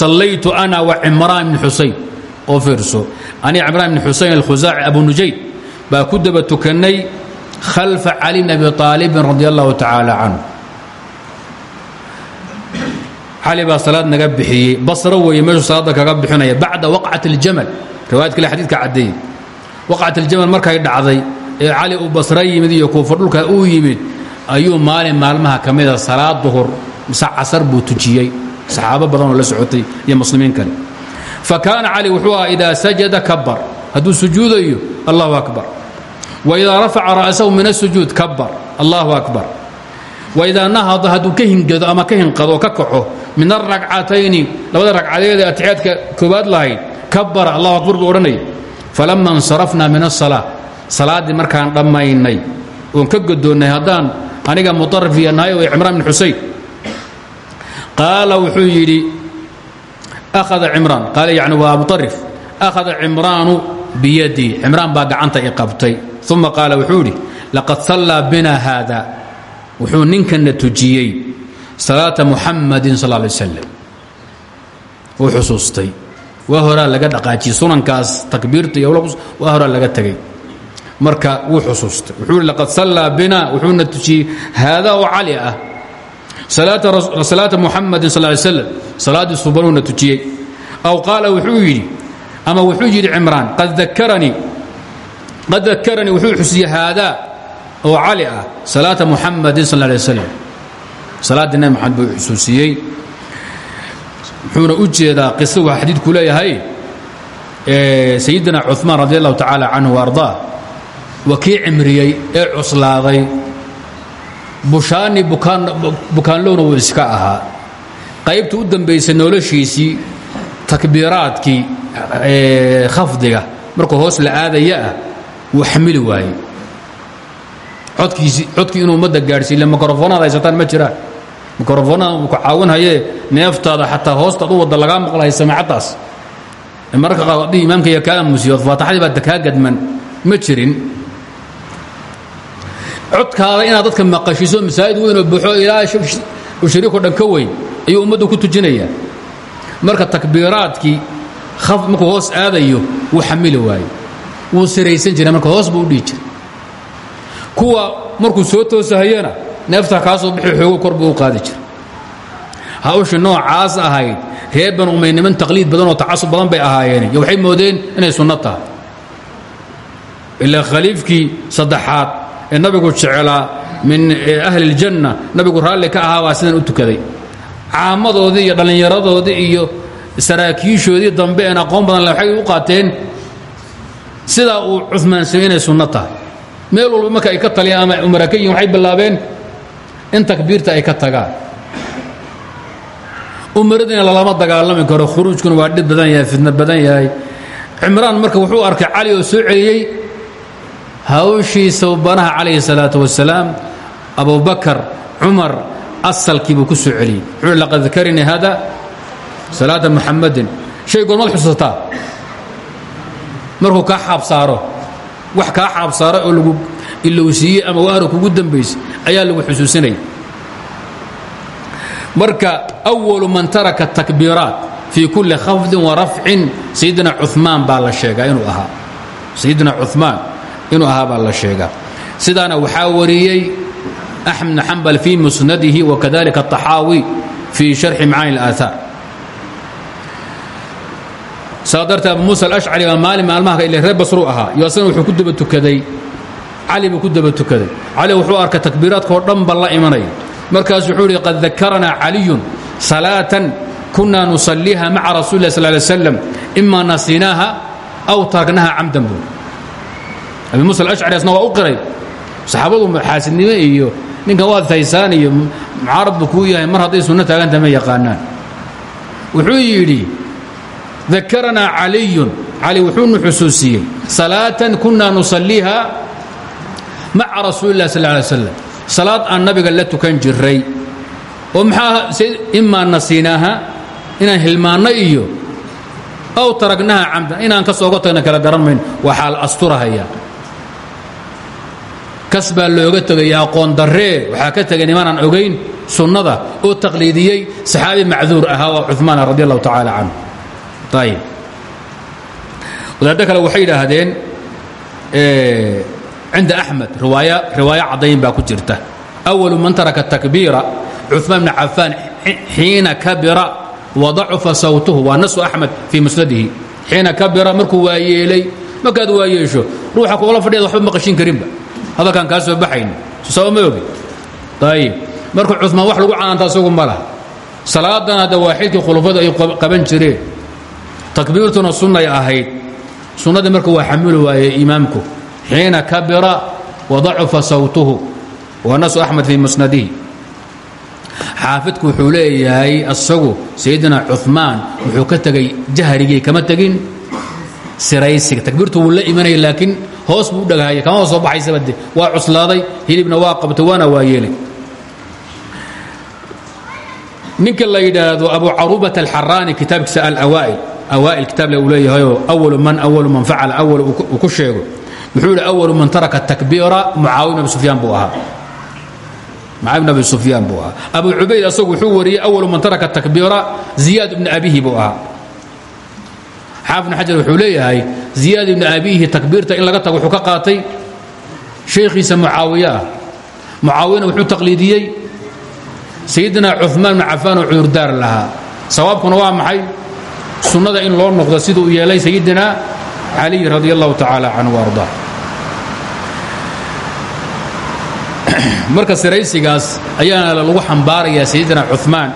sallaytu ana wa cimraan ibn xusayn. Oo fiirso aniga cimraan ibn xusayn alkhusaaci abu nujayd baa ku daba tukannay khalfa cali bn abi aalibin radi allahu tacaala canhu cali baa salaad naga bixiyey basro weeye meeshuu salaadda kaga bixinaya bacda waqcat aljamal. Riwaayad kale xadiidka caddeeye markay dhacday ee cali uu basra iyo kuufa dhulka uu yimid ayuu maalin maalmaha ka mida ah salaad duhur mise casar saxaabo badanoo la socotay iyo muslimiin kale. Fakaana cali wuxuu ahaa idaa sajada kabar hadduu sujuudayo allahu akbar. Waidaa rafaca ra'sahu min asujuud kabar allahu akbar. Waidaa nahada hadduu ka hingado ama ka hinqado ka kaxo min aragcatayni labada ragcadeed ee atixiyaadka koobaad lahayd allahu akbar buu odhanaya falama insarafna min asalaa salaaddii markaan dhammaynay oon ka godoonnay haddaan aniga mutarrifiya nahay oo cimraan bin xusayn qaala wuxuu yidhi akhada cimraan. Qaala yacni waa mutarif akhada cimraanu biyadii. Cimraan baa gacanta i qabtay. Uma qaala wuxuu yidhi laqad sallaa bina haada wuxuu ninkana tujiyey salaata muxamadin sal lay slam wuu xusuustay. Waa horaa laga dhaqaajiyey sunankaas takbiirta iyo waa horaa laga tegey. Marka wuu xusuustay. Wuxuu laqad sallaa bina wuxuuna tujiyey haada oo cali ah salaata muxamadin sal slam salaaddii subanuuna tujiyey. Aw qaala wuxuu yidhi ama wuxuu yidhi cimraan qad dakaranii wuxuu xusiyey haadaa oo cali ah salaata muxamadin sal lay slam salaaddii nabi maxamed buu xusuusiyey. Wuxuuna u qisa waa xadiidku leeyahay sayidina cumaan radi allahu tacaala canhu ardaa. Waa kii ee cuslaaday bushaani bukaanlowna wuu iska ahaa. Qaybta u dambaysay noloshiisii takbiiraadkii khafdiga markuu hoos la aadaya wuu xamili waayey. Codkiisi codkii inuu ummadda gaadhsiiyle mikrofonaad haysataan ma jiraan. Mikrofonaad uu ku caawinhayee neeftaada xataa hoostaad u wadda lagaa maqlahay samaacaddaas. Mararka qaar haddii imaamka iyo kaa amusiyo faataxadii baa kaa gadman ma jirin codkaada inaad dadka maqashiso masaajid weynoo buuxo ilaa shariiko dhan ka weyn ayuu ummaddu ku tujinayaa marka takbiiraadkii markuu hoos aadayo wuu xamili waayo. Wuu siraysan jiray marka hoos buu u jiray. Kuwa markuu soo toosahayana neefta kaa soo bixi xoogo kor buu qaadi jiray. Hawsha noocaas ahayd reer banu umay niman taqliid badan oo tacasub badan bay ahaayeen iyo waxay moodeen inay sunno tahay. Ilaa khaliifkii saddexaad ee nabigu jecelaa min ahli اljanna nabigu raalli ka ahaa baa sidan u tukaday. Caamadoodii iyo dhallinyaradoodii iyo saraakiishoodii dambe een aqoon badan waxay u qaateen sidaa uu cumaan samey inay meel walba marka ka taliyaan ama umara ka yihiin waxay bilaabeen in takbiirta ay ka tagaan. Umaradiina lalama dagaalami karo khuruujkuna waa dhib badan yahay fidno badan yahay. Cimraan marka wuxuu arkay cali oo soo celiyey hawshiisau banaha calayhi salaatu wasalaam abubakar cumar asalkii buu ku soo celiyey. Wuxuu laqad karina hada salaada muxamadin shay goormaad xusataa markuu kaa xaabsaaro wax kaa xaabsaaro oo lagu ilowsiiyey ama wahru kugu dambaysay ayaa lagu xusuusinaya marka awalu man taraka takbiiraat fii kulli khafdin warafcin sayidina cumaan baa la sheegaa inuu ahaa. Sayidina cumaan inuu ahaa baa la sheegaa. Sidaana waxaa wariyey axmed bn xambal fii musnadihi wakadalika aطaxaawi fii sharxi macaani اlaahaar saa dartee abu muusa alashcari baa maalin maalmaha ila reer basruu ahaa wuxuu ku daba tukaday. Cali ku daba tukaday. Cali wuxuu arkay takbiiraadkao dhan ba la imanaya. Markaasuu wuxuu ihi qad dakaranaa caliyun salaatan kunaa nusalliha maca rasuli lah sal lay slam ima nasinaaha aw taragnaha camdan abi muusa alashcari asna waa u qiray. Saxaabadu xaasidnimo iyo ninkan waad haysaan iyo mucaarad buu kuu yahay mar hadday sunno taaganta ma yaqaanaan. Wuxuu yidhi dakaranaa caliyun. Cali wuxuunu xusuusiyey salaatan kuna nusaliiha maca rasuuli lah sal lay slam salaad aan nabiga la tukan jiray oo maxaa imaa nasiinaaha? Inaan hilmaanno iyo aw taragnaha camdan inaan ka sooga tagna kala garan mayno waa xaal asturahaya kas looga tegaya aqoon darree waxaa ka tegay nimanaan ogayn sunnada oo taqliidiyey saxaabi macduur ahaa oo cumaan radi allahu tacaala canhu. Ayib wadaaddo kale waxay yidhaahdeen cinda axmed riwaaya caddayn baa ku jirta. أwalu man taraka takbiira cuثmaan bn cafaan xiina kabira wadacufa sawtuhu waa nasu axmed fii musnadihi. Xiina kabira markuu waayeelay markaad waayeesho ruuxa fadhiyada waxba maqashin karinba hadalkaan kaa soo baxayno soo ma ogi? Ayib marka cumaan wax lagu canaanta isagu ma laha salaadan hadda waa xilkii ay qaban jireen. Takbiirtuna sunnay ahayd. Sunnadii marka waa xamili waayey imaamku. Xiina kabira wadacufa sawtuhu. Wanasu axmed fii musnadihi. Xaafidku wuxuu asagu sayidina cumaan wuxuu ka tegey jahrigii kama tegin? Siraysiga. Takbiirtu wuu la imanaya laakiin hoos buu u dhagahaya kama soo baxaysaba de waa cuslaaday hilibna waa qabtay waana waa ninka la yidhaahdo abu carubat alxaraani kitaabkiisa alawaa'il awaa'il kitaab le uu leeyahayoo awalu man awalu man facala awal ku sheego. Wuxuu yidhi awalu man taraka takbiira mucaawiya abi sufyaan buu ahaa. Mucaawiya bn abi sufyaan buu ahaa. Abu cubayd asagu wuxuu wariyey awalu man taraka takbiira ziyaad ibni abihi buu ahaa xaafid bn xajar wuxuu leeyahay ziyaad ibni abihi takbiirta in laga tago wuxuu ka qaatay shaykhiisa mucaawiye ah mucaawiyana wuxuu taqliidiyey sayidina cumaan bn cafaan oo cudurdaar lahaa. Sawaabkuna waa maxay? Sunnada in loo noqdo siduu yeelay sayidina caliy radi allahu tacaala canhu ardaa marka siraysigaas ayaana lagu xambaarayaa sayidina cumaan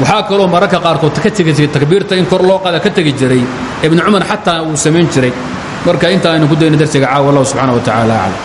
waxaa kaloo mararka qaarkood ka tegi jiray takbiirta in kor loo qaada ka tegi jiray ibnu cumar xataa uu samayn jiray. Marka inta aynu ku dayno darsiga caawa allah subxana wa tacaala aclam